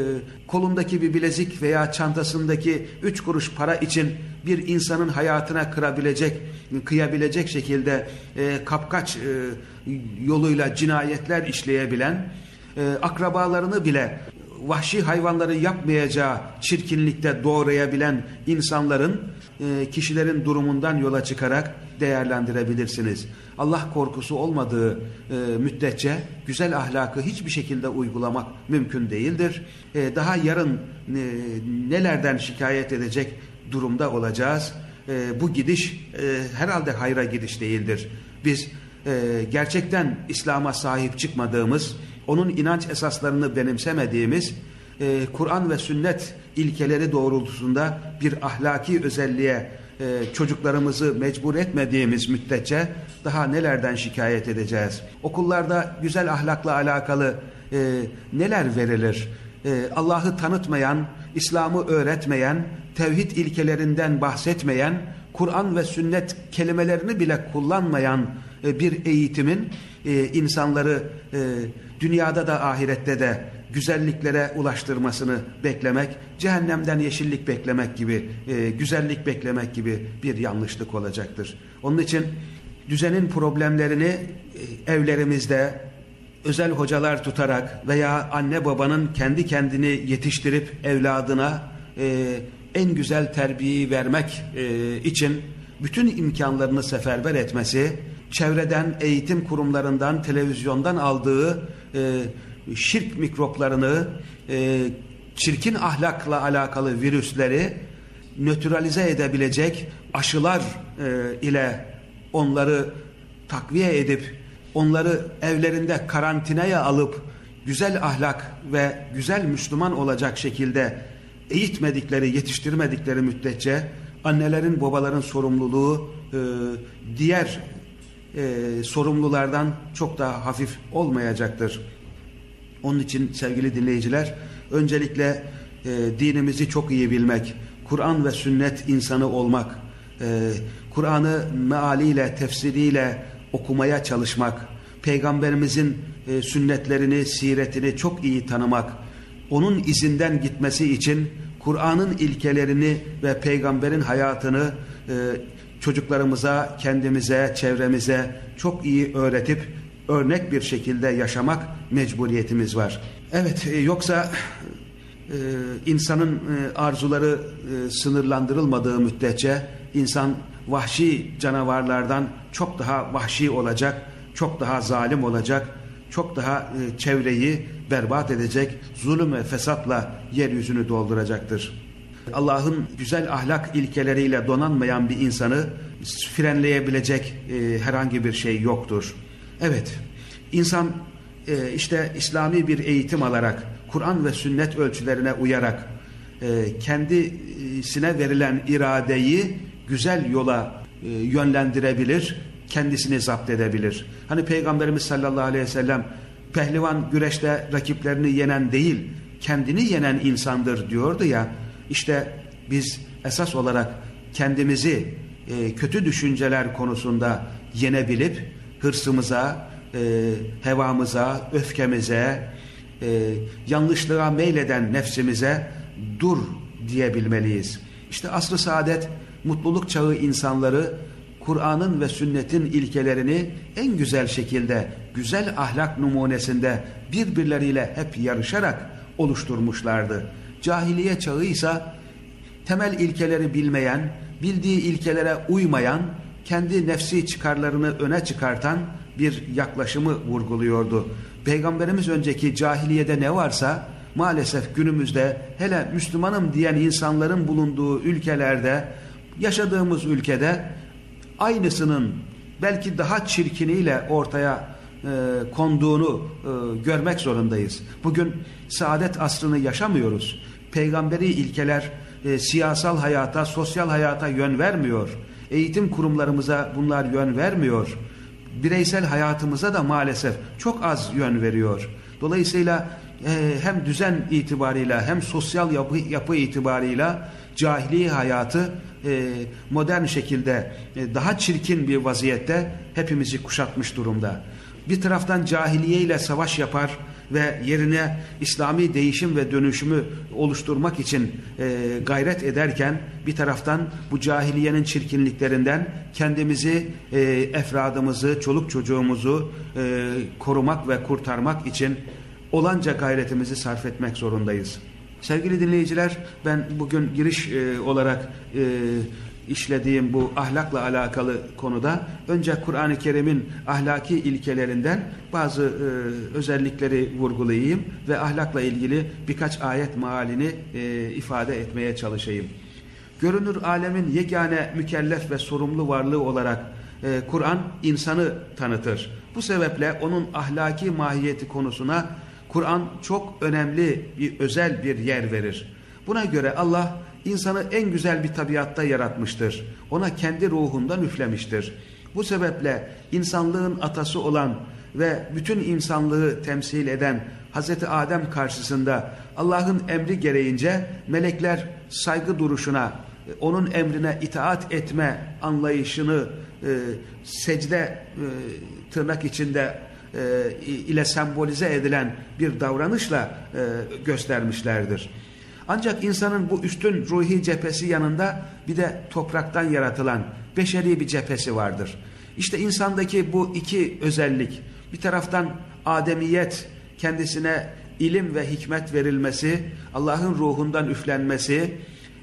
kolundaki bir bilezik veya çantasındaki üç kuruş para için bir insanın hayatına kırabilecek, kıyabilecek şekilde e, kapkaç e, yoluyla cinayetler işleyebilen, e, akrabalarını bile vahşi hayvanları yapmayacağı çirkinlikte doğrayabilen insanların, e, kişilerin durumundan yola çıkarak değerlendirebilirsiniz. Allah korkusu olmadığı e, müddetçe güzel ahlakı hiçbir şekilde uygulamak mümkün değildir. E, daha yarın nelerden şikayet edecek durumda olacağız. Bu gidiş herhalde hayra gidiş değildir. Biz gerçekten İslam'a sahip çıkmadığımız, onun inanç esaslarını benimsemediğimiz, e, Kur'an ve sünnet ilkeleri doğrultusunda bir ahlaki özelliğe e, çocuklarımızı mecbur etmediğimiz müddetçe daha nelerden şikayet edeceğiz? Okullarda güzel ahlakla alakalı e, neler verilir? E, Allah'ı tanıtmayan, İslam'ı öğretmeyen, tevhid ilkelerinden bahsetmeyen, Kur'an ve sünnet kelimelerini bile kullanmayan e, bir eğitimin e, insanları e, dünyada da ahirette de güzelliklere ulaştırmasını beklemek, cehennemden yeşillik beklemek gibi, e, güzellik beklemek gibi bir yanlışlık olacaktır. Onun için düzenin problemlerini e, evlerimizde özel hocalar tutarak veya anne babanın kendi kendini yetiştirip evladına e, en güzel terbiyeyi vermek e, için bütün imkanlarını seferber etmesi, çevreden, eğitim kurumlarından, televizyondan aldığı e, şirk mikroplarını, e, çirkin ahlakla alakalı virüsleri nötralize edebilecek aşılar e, ile onları takviye edip, onları evlerinde karantinaya alıp, güzel ahlak ve güzel Müslüman olacak şekilde eğitmedikleri, yetiştirmedikleri müddetçe annelerin, babaların sorumluluğu e, diğer e, sorumlulardan çok daha hafif olmayacaktır. Onun için sevgili dinleyiciler öncelikle e, dinimizi çok iyi bilmek, Kur'an ve sünnet insanı olmak, e, Kur'an'ı mealiyle, tefsiriyle okumaya çalışmak, Peygamberimizin e, sünnetlerini, siretini çok iyi tanımak, onun izinden gitmesi için Kur'an'ın ilkelerini ve peygamberin hayatını e, çocuklarımıza, kendimize, çevremize çok iyi öğretip örnek bir şekilde yaşamak mecburiyetimiz var. Evet e, yoksa e, insanın e, arzuları e, sınırlandırılmadığı müddetçe insan vahşi canavarlardan çok daha vahşi olacak, çok daha zalim olacak, çok daha e, çevreyi berbat edecek, zulüm ve fesatla yeryüzünü dolduracaktır. Allah'ın güzel ahlak ilkeleriyle donanmayan bir insanı frenleyebilecek e, herhangi bir şey yoktur. Evet, insan e, işte İslami bir eğitim alarak, Kur'an ve sünnet ölçülerine uyarak, e, kendisine verilen iradeyi güzel yola e, yönlendirebilir, kendisini zapt edebilir. Hani Peygamberimiz sallallahu aleyhi ve sellem pehlivan güreşte rakiplerini yenen değil, kendini yenen insandır diyordu ya, işte biz esas olarak kendimizi e, kötü düşünceler konusunda yenebilip hırsımıza, e, hevamıza, öfkemize, e, yanlışlığa meyleden nefsimize dur diyebilmeliyiz. İşte asr-ı saadet, mutluluk çağı insanları Kur'an'ın ve sünnetin ilkelerini en güzel şekilde, güzel ahlak numunesinde birbirleriyle hep yarışarak oluşturmuşlardı. Cahiliye çağıysa temel ilkeleri bilmeyen, bildiği ilkelere uymayan, kendi nefsi çıkarlarını öne çıkartan bir yaklaşımı vurguluyordu. Peygamberimiz önceki cahiliyede ne varsa maalesef günümüzde hele Müslümanım diyen insanların bulunduğu ülkelerde, yaşadığımız ülkede aynısının belki daha çirkiniyle ortaya e, konduğunu e, görmek zorundayız. Bugün saadet asrını yaşamıyoruz. Peygamberi ilkeler e, siyasal hayata, sosyal hayata yön vermiyor. Eğitim kurumlarımıza bunlar yön vermiyor. Bireysel hayatımıza da maalesef çok az yön veriyor. Dolayısıyla e, hem düzen itibarıyla hem sosyal yapı, yapı itibarıyla cahili hayatı e, modern şekilde e, daha çirkin bir vaziyette hepimizi kuşatmış durumda. Bir taraftan cahiliye ile savaş yapar ve yerine İslami değişim ve dönüşümü oluşturmak için e, gayret ederken bir taraftan bu cahiliyenin çirkinliklerinden kendimizi, e, efradımızı, çoluk çocuğumuzu e, korumak ve kurtarmak için olanca gayretimizi sarf etmek zorundayız. Sevgili dinleyiciler ben bugün giriş e, olarak e, işlediğim bu ahlakla alakalı konuda önce Kur'an-ı Kerim'in ahlaki ilkelerinden bazı e, özellikleri vurgulayayım ve ahlakla ilgili birkaç ayet mealini e, ifade etmeye çalışayım. Görünür alemin yegane mükellef ve sorumlu varlığı olarak e, Kur'an insanı tanıtır. Bu sebeple onun ahlaki mahiyeti konusuna Kur'an çok önemli bir özel bir yer verir. Buna göre Allah insanı en güzel bir tabiatta yaratmıştır. Ona kendi ruhundan üflemiştir. Bu sebeple insanlığın atası olan ve bütün insanlığı temsil eden Hazreti Adem karşısında Allah'ın emri gereğince melekler saygı duruşuna, onun emrine itaat etme anlayışını e, secde e, tırnak içinde e, ile sembolize edilen bir davranışla e, göstermişlerdir. Ancak insanın bu üstün ruhi cephesi yanında bir de topraktan yaratılan beşeri bir cephesi vardır. İşte insandaki bu iki özellik bir taraftan ademiyet kendisine ilim ve hikmet verilmesi, Allah'ın ruhundan üflenmesi,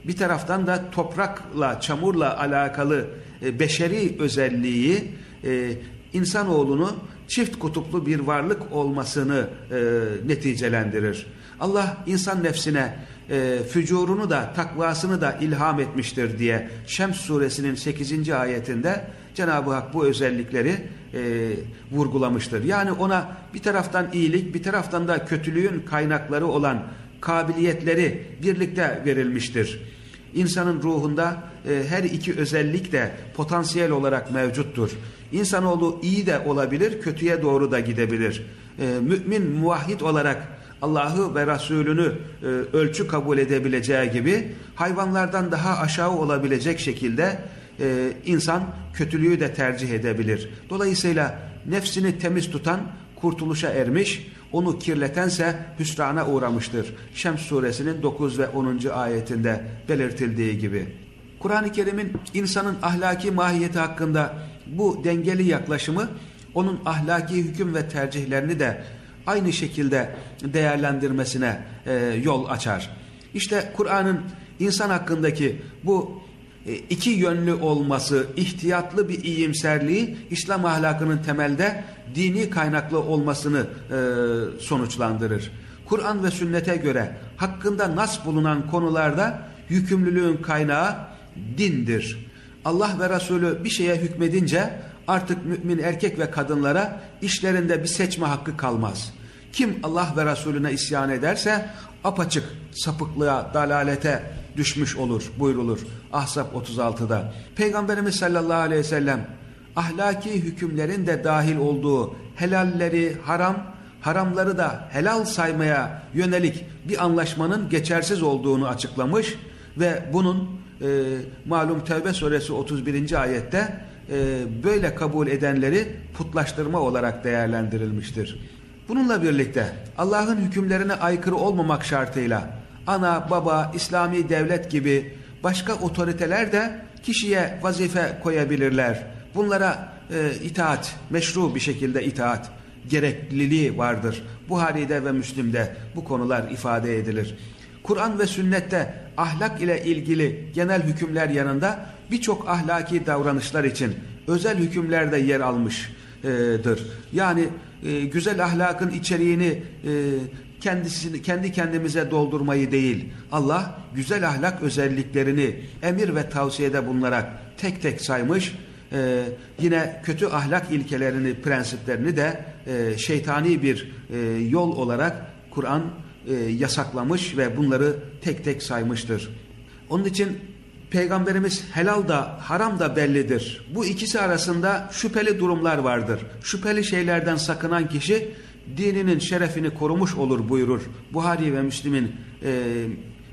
bir taraftan da toprakla, çamurla alakalı e, beşeri özelliği e, insanoğlunu çift kutuplu bir varlık olmasını e, neticelendirir. Allah insan nefsine e, fücurunu da takvasını da ilham etmiştir diye Şems suresinin 8. ayetinde Cenab-ı Hak bu özellikleri e, vurgulamıştır. Yani ona bir taraftan iyilik bir taraftan da kötülüğün kaynakları olan kabiliyetleri birlikte verilmiştir. İnsanın ruhunda e, her iki özellik de potansiyel olarak mevcuttur. İnsanoğlu iyi de olabilir, kötüye doğru da gidebilir. E, mümin, muvahhid olarak Allah'ı ve Resulünü e, ölçü kabul edebileceği gibi hayvanlardan daha aşağı olabilecek şekilde e, insan kötülüğü de tercih edebilir. Dolayısıyla nefsini temiz tutan kurtuluşa ermiş, onu kirletense hüsrana uğramıştır. Şems suresinin 9 ve 10. ayetinde belirtildiği gibi. Kur'an-ı Kerim'in insanın ahlaki mahiyeti hakkında bu dengeli yaklaşımı onun ahlaki hüküm ve tercihlerini de aynı şekilde değerlendirmesine e, yol açar. İşte Kur'an'ın insan hakkındaki bu e, iki yönlü olması, ihtiyatlı bir iyimserliği İslam ahlakının temelde dini kaynaklı olmasını e, sonuçlandırır. Kur'an ve sünnete göre hakkında nas bulunan konularda yükümlülüğün kaynağı dindir. Allah ve Resulü bir şeye hükmedince artık mümin erkek ve kadınlara işlerinde bir seçme hakkı kalmaz. Kim Allah ve Resulüne isyan ederse apaçık sapıklığa, dalalete düşmüş olur buyrulur. Ahzab 36'da. Peygamberimiz sallallahu aleyhi ve sellem ahlaki hükümlerin de dahil olduğu helalleri haram, haramları da helal saymaya yönelik bir anlaşmanın geçersiz olduğunu açıklamış ve bunun e, malum Tevbe suresi 31. ayette böyle kabul edenleri putlaştırma olarak değerlendirilmiştir. Bununla birlikte Allah'ın hükümlerine aykırı olmamak şartıyla ana, baba, İslami devlet gibi başka otoriteler de kişiye vazife koyabilirler. Bunlara e, itaat, meşru bir şekilde itaat gerekliliği vardır. Buhari'de ve Müslim'de bu konular ifade edilir. Kur'an ve sünnette ahlak ile ilgili genel hükümler yanında birçok ahlaki davranışlar için özel hükümler de yer almıştır. Yani e, güzel ahlakın içeriğini e, kendisini kendi kendimize doldurmayı değil Allah güzel ahlak özelliklerini emir ve tavsiyede bulunarak tek tek saymış ee, yine kötü ahlak ilkelerini prensiplerini de e, şeytani bir e, yol olarak Kur'an e, yasaklamış ve bunları tek tek saymıştır. Onun için Peygamberimiz helal da haram da bellidir. Bu ikisi arasında şüpheli durumlar vardır. Şüpheli şeylerden sakınan kişi dininin şerefini korumuş olur buyurur. Buhari ve Müslim'in e,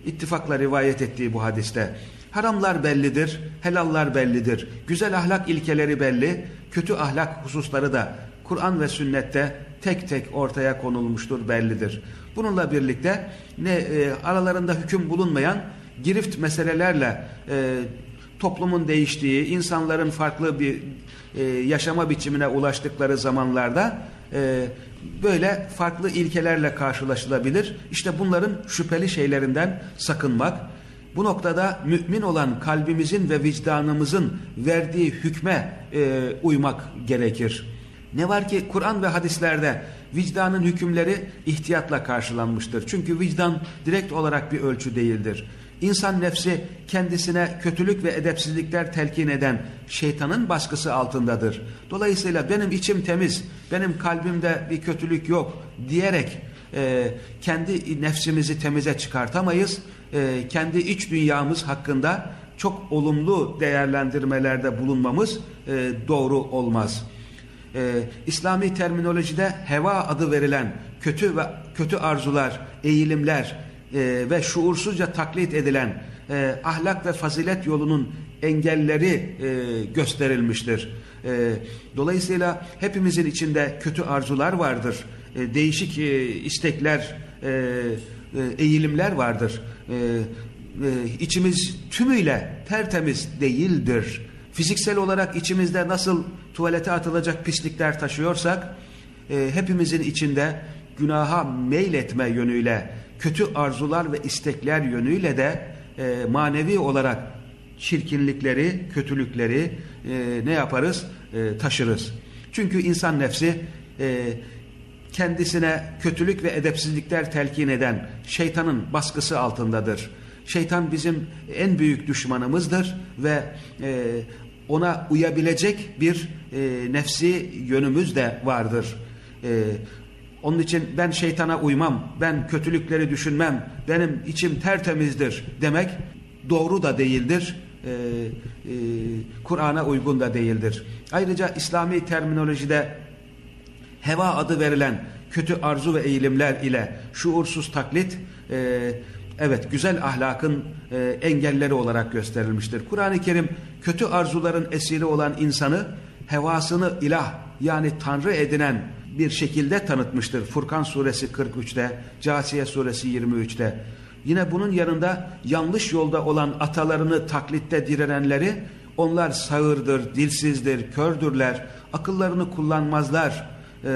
ittifakla rivayet ettiği bu hadiste. Haramlar bellidir, helallar bellidir. Güzel ahlak ilkeleri belli, kötü ahlak hususları da Kur'an ve sünnette tek tek ortaya konulmuştur, bellidir. Bununla birlikte ne e, aralarında hüküm bulunmayan girift meselelerle e, toplumun değiştiği, insanların farklı bir e, yaşama biçimine ulaştıkları zamanlarda e, böyle farklı ilkelerle karşılaşılabilir. İşte bunların şüpheli şeylerinden sakınmak, bu noktada mümin olan kalbimizin ve vicdanımızın verdiği hükme e, uymak gerekir. Ne var ki Kur'an ve hadislerde vicdanın hükümleri ihtiyatla karşılanmıştır. Çünkü vicdan direkt olarak bir ölçü değildir. İnsan nefsi kendisine kötülük ve edepsizlikler telkin eden şeytanın baskısı altındadır. Dolayısıyla benim içim temiz, benim kalbimde bir kötülük yok diyerek e, kendi nefsimizi temize çıkartamayız. e, kendi iç dünyamız hakkında çok olumlu değerlendirmelerde bulunmamız e, doğru olmaz. E, İslami terminolojide heva adı verilen kötü ve kötü arzular, eğilimler e, ve şuursuzca taklit edilen e, ahlak ve fazilet yolunun engelleri e, gösterilmiştir. E, dolayısıyla hepimizin içinde kötü arzular vardır. E, değişik e, istekler, e, e, eğilimler vardır. E, e, içimiz tümüyle tertemiz değildir. Fiziksel olarak içimizde nasıl tuvalete atılacak pislikler taşıyorsak, e, hepimizin içinde günaha meyletme yönüyle, kötü arzular ve istekler yönüyle de e, manevi olarak çirkinlikleri, kötülükleri e, ne yaparız? E, taşırız. Çünkü insan nefsi e, kendisine kötülük ve edepsizlikler telkin eden şeytanın baskısı altındadır. Şeytan bizim en büyük düşmanımızdır ve e, ona uyabilecek bir e, nefsi yönümüz de vardır. E, onun için ben şeytana uymam, ben kötülükleri düşünmem, benim içim tertemizdir demek doğru da değildir, e, e, Kur'an'a uygun da değildir. Ayrıca İslami terminolojide heva adı verilen kötü arzu ve eğilimler ile şuursuz taklit, e, evet güzel ahlakın e, engelleri olarak gösterilmiştir. Kur'an-ı Kerim kötü arzuların esiri olan insanı hevasını ilah yani tanrı edinen bir şekilde tanıtmıştır. Furkan suresi 43'te, Casiye suresi 23'te. Yine bunun yanında yanlış yolda olan atalarını taklitte direnenleri onlar sağırdır, dilsizdir, kördürler, akıllarını kullanmazlar e,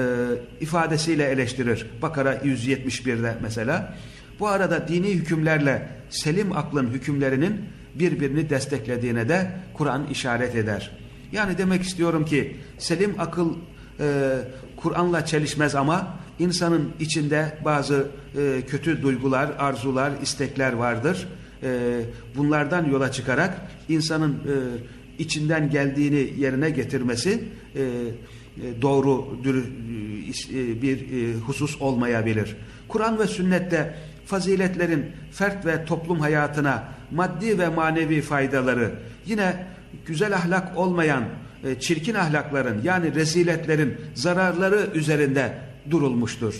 ifadesiyle eleştirir. Bakara 171'de mesela. Bu arada dini hükümlerle selim aklın hükümlerinin birbirini desteklediğine de Kur'an işaret eder. Yani demek istiyorum ki selim akıl e, Kur'an'la çelişmez ama insanın içinde bazı e, kötü duygular, arzular, istekler vardır. E, bunlardan yola çıkarak insanın e, içinden geldiğini yerine getirmesi e, e doğru e, bir e, husus olmayabilir. Kur'an ve sünnette faziletlerin fert ve toplum hayatına maddi ve manevi faydaları, yine güzel ahlak olmayan e, çirkin ahlakların yani reziletlerin zararları üzerinde durulmuştur.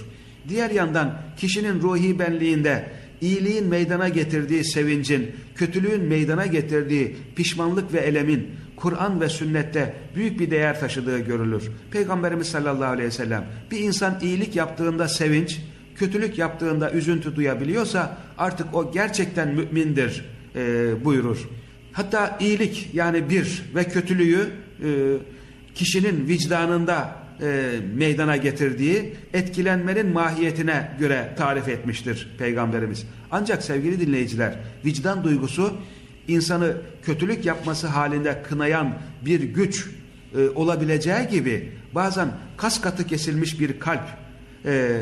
Diğer yandan kişinin ruhi benliğinde iyiliğin meydana getirdiği sevincin, kötülüğün meydana getirdiği pişmanlık ve elemin Kur'an ve sünnette büyük bir değer taşıdığı görülür. Peygamberimiz sallallahu aleyhi ve sellem bir insan iyilik yaptığında sevinç, kötülük yaptığında üzüntü duyabiliyorsa artık o gerçekten mümindir e, buyurur. Hatta iyilik yani bir ve kötülüğü kişinin vicdanında e, meydana getirdiği etkilenmenin mahiyetine göre tarif etmiştir Peygamberimiz. Ancak sevgili dinleyiciler vicdan duygusu insanı kötülük yapması halinde kınayan bir güç e, olabileceği gibi bazen kas katı kesilmiş bir kalp e,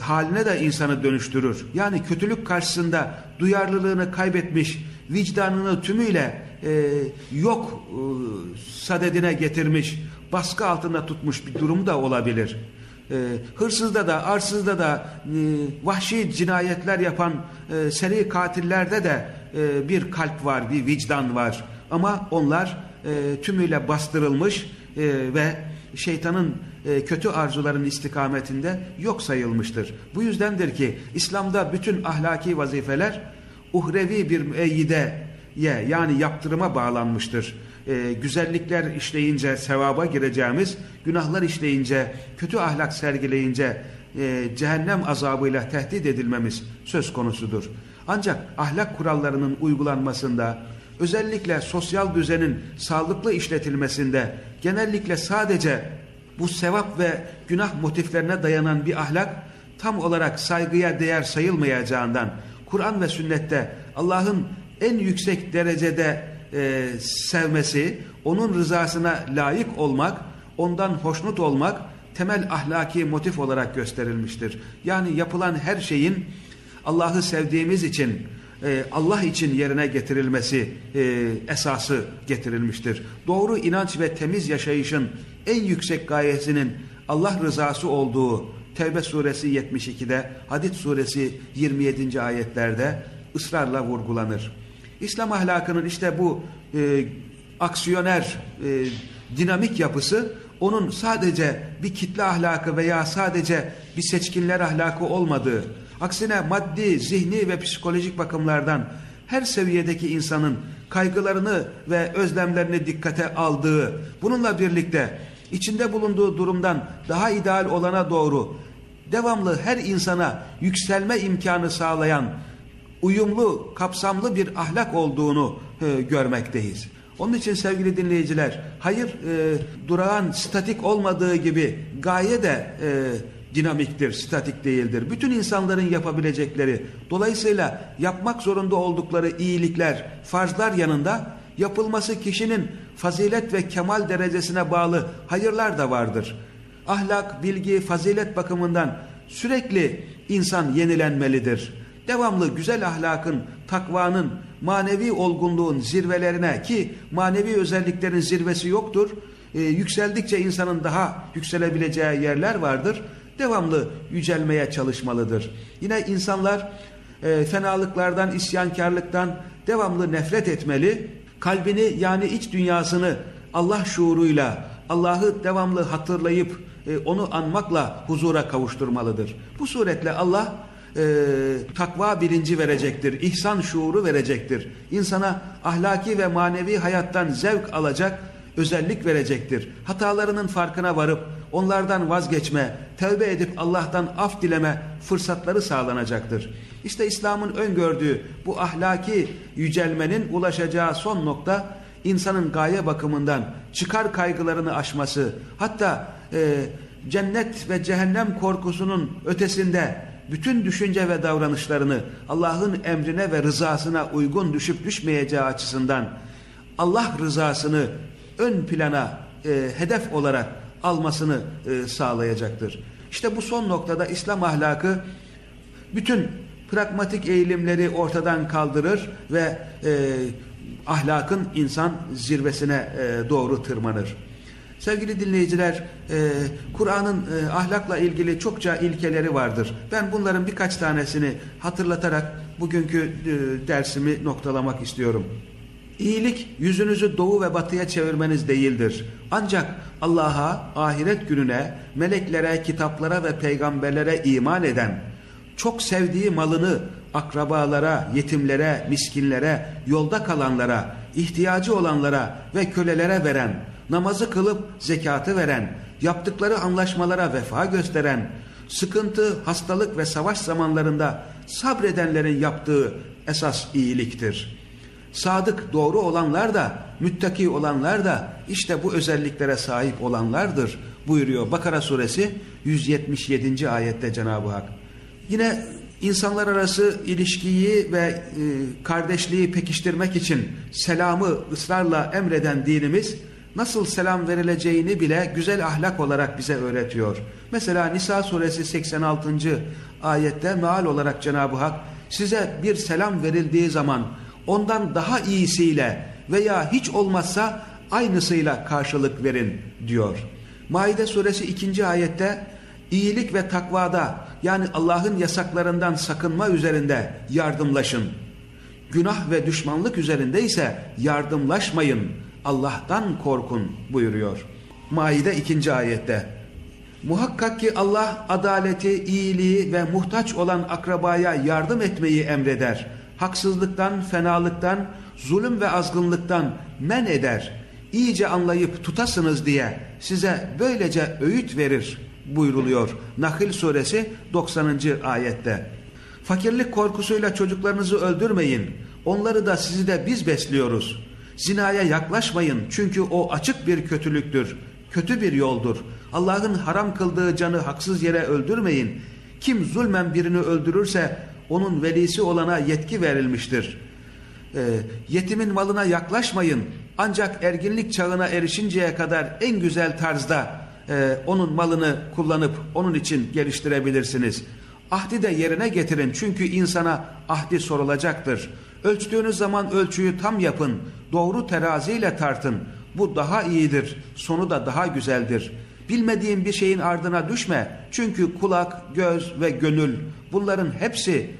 haline de insanı dönüştürür. Yani kötülük karşısında duyarlılığını kaybetmiş, vicdanını tümüyle e, yok e, sadedine getirmiş, baskı altında tutmuş bir durum da olabilir. E, hırsızda da, arsızda da, e, vahşi cinayetler yapan e, seri katillerde de e, bir kalp var, bir vicdan var. Ama onlar e, tümüyle bastırılmış e, ve şeytanın e, kötü arzuların istikametinde yok sayılmıştır. Bu yüzdendir ki İslam'da bütün ahlaki vazifeler uhrevi bir müeyyideye yani yaptırıma bağlanmıştır. E, güzellikler işleyince sevaba gireceğimiz, günahlar işleyince, kötü ahlak sergileyince e, cehennem azabıyla tehdit edilmemiz söz konusudur. Ancak ahlak kurallarının uygulanmasında, özellikle sosyal düzenin sağlıklı işletilmesinde genellikle sadece bu sevap ve günah motiflerine dayanan bir ahlak tam olarak saygıya değer sayılmayacağından Kur'an ve sünnette Allah'ın en yüksek derecede e, sevmesi, onun rızasına layık olmak, ondan hoşnut olmak temel ahlaki motif olarak gösterilmiştir. Yani yapılan her şeyin Allah'ı sevdiğimiz için e, Allah için yerine getirilmesi e, esası getirilmiştir. Doğru inanç ve temiz yaşayışın en yüksek gayesinin Allah rızası olduğu Tevbe suresi 72'de, Hadid suresi 27. ayetlerde ısrarla vurgulanır. İslam ahlakının işte bu e, aksiyoner, e, dinamik yapısı onun sadece bir kitle ahlakı veya sadece bir seçkinler ahlakı olmadığı, aksine maddi, zihni ve psikolojik bakımlardan her seviyedeki insanın kaygılarını ve özlemlerini dikkate aldığı, bununla birlikte içinde bulunduğu durumdan daha ideal olana doğru devamlı her insana yükselme imkanı sağlayan uyumlu, kapsamlı bir ahlak olduğunu e, görmekteyiz. Onun için sevgili dinleyiciler, hayır e, durağan, statik olmadığı gibi gaye de e, dinamiktir, statik değildir. Bütün insanların yapabilecekleri, dolayısıyla yapmak zorunda oldukları iyilikler, farzlar yanında yapılması kişinin fazilet ve kemal derecesine bağlı hayırlar da vardır. Ahlak, bilgi, fazilet bakımından sürekli insan yenilenmelidir. Devamlı güzel ahlakın, takvanın, manevi olgunluğun zirvelerine ki manevi özelliklerin zirvesi yoktur. E, yükseldikçe insanın daha yükselebileceği yerler vardır. Devamlı yücelmeye çalışmalıdır. Yine insanlar e, fenalıklardan, isyankarlıktan devamlı nefret etmeli. Kalbini yani iç dünyasını Allah şuuruyla, Allah'ı devamlı hatırlayıp e, onu anmakla huzura kavuşturmalıdır. Bu suretle Allah e, takva bilinci verecektir, ihsan şuuru verecektir. İnsana ahlaki ve manevi hayattan zevk alacak özellik verecektir. Hatalarının farkına varıp onlardan vazgeçme, tevbe edip Allah'tan af dileme fırsatları sağlanacaktır. İşte İslam'ın öngördüğü bu ahlaki yücelmenin ulaşacağı son nokta insanın gaye bakımından çıkar kaygılarını aşması, hatta e, cennet ve cehennem korkusunun ötesinde bütün düşünce ve davranışlarını Allah'ın emrine ve rızasına uygun düşüp düşmeyeceği açısından Allah rızasını ön plana e, hedef olarak almasını e, sağlayacaktır. İşte bu son noktada İslam ahlakı bütün pragmatik eğilimleri ortadan kaldırır ve e, ahlakın insan zirvesine e, doğru tırmanır. Sevgili dinleyiciler, e, Kur'an'ın e, ahlakla ilgili çokça ilkeleri vardır. Ben bunların birkaç tanesini hatırlatarak bugünkü e, dersimi noktalamak istiyorum. İyilik yüzünüzü doğu ve batıya çevirmeniz değildir. Ancak Allah'a, ahiret gününe, meleklere, kitaplara ve peygamberlere iman eden, çok sevdiği malını akrabalara, yetimlere, miskinlere, yolda kalanlara, ihtiyacı olanlara ve kölelere veren, namazı kılıp zekatı veren, yaptıkları anlaşmalara vefa gösteren, sıkıntı, hastalık ve savaş zamanlarında sabredenlerin yaptığı esas iyiliktir. Sadık doğru olanlar da, müttaki olanlar da işte bu özelliklere sahip olanlardır buyuruyor Bakara suresi 177. ayette Cenab-ı Hak. Yine insanlar arası ilişkiyi ve e, kardeşliği pekiştirmek için selamı ısrarla emreden dinimiz nasıl selam verileceğini bile güzel ahlak olarak bize öğretiyor. Mesela Nisa suresi 86. ayette meal olarak Cenab-ı Hak size bir selam verildiği zaman ondan daha iyisiyle veya hiç olmazsa aynısıyla karşılık verin diyor. Maide suresi 2. ayette iyilik ve takvada yani Allah'ın yasaklarından sakınma üzerinde yardımlaşın. Günah ve düşmanlık üzerinde ise yardımlaşmayın Allah'tan korkun buyuruyor. Maide 2. ayette. Muhakkak ki Allah adaleti, iyiliği ve muhtaç olan akrabaya yardım etmeyi emreder. Haksızlıktan, fenalıktan, zulüm ve azgınlıktan men eder. İyice anlayıp tutasınız diye size böylece öğüt verir buyruluyor. Nahil suresi 90. ayette. Fakirlik korkusuyla çocuklarınızı öldürmeyin. Onları da sizi de biz besliyoruz. Zinaya yaklaşmayın çünkü o açık bir kötülüktür. Kötü bir yoldur. Allah'ın haram kıldığı canı haksız yere öldürmeyin. Kim zulmen birini öldürürse onun velisi olana yetki verilmiştir. E, yetimin malına yaklaşmayın. Ancak erginlik çağına erişinceye kadar en güzel tarzda e, onun malını kullanıp onun için geliştirebilirsiniz. Ahdi de yerine getirin çünkü insana ahdi sorulacaktır. Ölçtüğünüz zaman ölçüyü tam yapın. Doğru teraziyle tartın. Bu daha iyidir. Sonu da daha güzeldir. Bilmediğin bir şeyin ardına düşme. Çünkü kulak, göz ve gönül bunların hepsi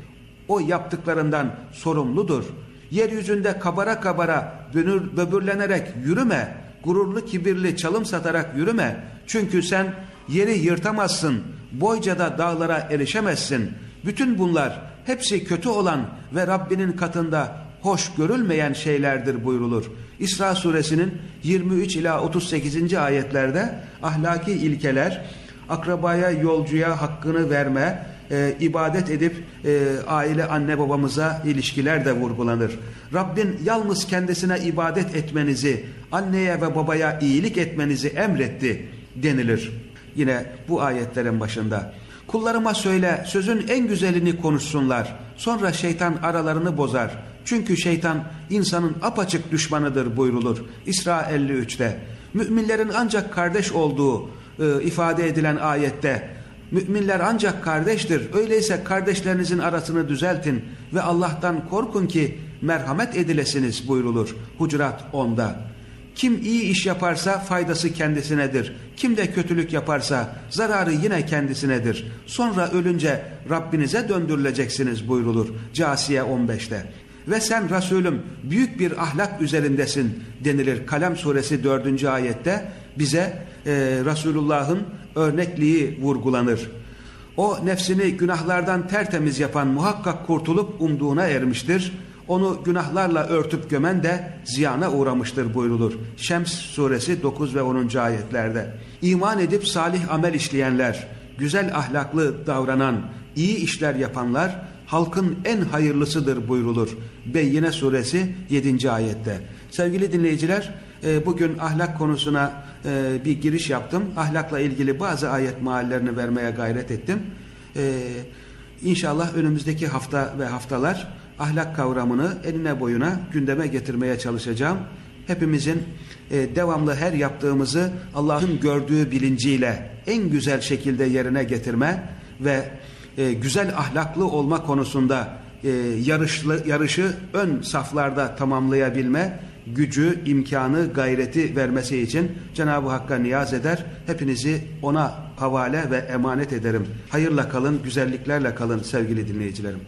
o yaptıklarından sorumludur. Yeryüzünde kabara kabara bönür, böbürlenerek yürüme. Gururlu kibirli çalım satarak yürüme. Çünkü sen yeri yırtamazsın. Boyca da dağlara erişemezsin. Bütün bunlar hepsi kötü olan ve Rabbinin katında hoş görülmeyen şeylerdir buyrulur. İsra suresinin 23 ila 38. ayetlerde ahlaki ilkeler, akrabaya, yolcuya hakkını verme, e, ibadet edip e, aile anne babamıza ilişkiler de vurgulanır. Rabbin yalnız kendisine ibadet etmenizi, anneye ve babaya iyilik etmenizi emretti denilir. Yine bu ayetlerin başında. Kullarıma söyle sözün en güzelini konuşsunlar. Sonra şeytan aralarını bozar. Çünkü şeytan insanın apaçık düşmanıdır buyrulur. İsra 53'te. Müminlerin ancak kardeş olduğu e, ifade edilen ayette müminler ancak kardeştir. Öyleyse kardeşlerinizin arasını düzeltin ve Allah'tan korkun ki merhamet edilesiniz buyrulur. Hucurat 10'da. Kim iyi iş yaparsa faydası kendisinedir. Kim de kötülük yaparsa zararı yine kendisinedir. Sonra ölünce Rabbinize döndürüleceksiniz buyrulur. Casiye 15'te. Ve sen Resulüm büyük bir ahlak üzerindesin denilir Kalem suresi 4. ayette bize e, Resulullah'ın örnekliği vurgulanır. O nefsini günahlardan tertemiz yapan muhakkak kurtulup umduğuna ermiştir. Onu günahlarla örtüp gömen de ziyana uğramıştır buyrulur. Şems suresi 9 ve 10. ayetlerde. İman edip salih amel işleyenler, güzel ahlaklı davranan, iyi işler yapanlar halkın en hayırlısıdır buyrulur. Beyyine suresi 7. ayette. Sevgili dinleyiciler e, bugün ahlak konusuna e, bir giriş yaptım. Ahlakla ilgili bazı ayet mahallerini vermeye gayret ettim. E, inşallah önümüzdeki hafta ve haftalar ahlak kavramını eline boyuna gündeme getirmeye çalışacağım. Hepimizin devamlı her yaptığımızı Allah'ın gördüğü bilinciyle en güzel şekilde yerine getirme ve güzel ahlaklı olma konusunda yarışlı, yarışı ön saflarda tamamlayabilme gücü, imkanı, gayreti vermesi için Cenab-ı Hakk'a niyaz eder. Hepinizi ona havale ve emanet ederim. Hayırla kalın, güzelliklerle kalın sevgili dinleyicilerim.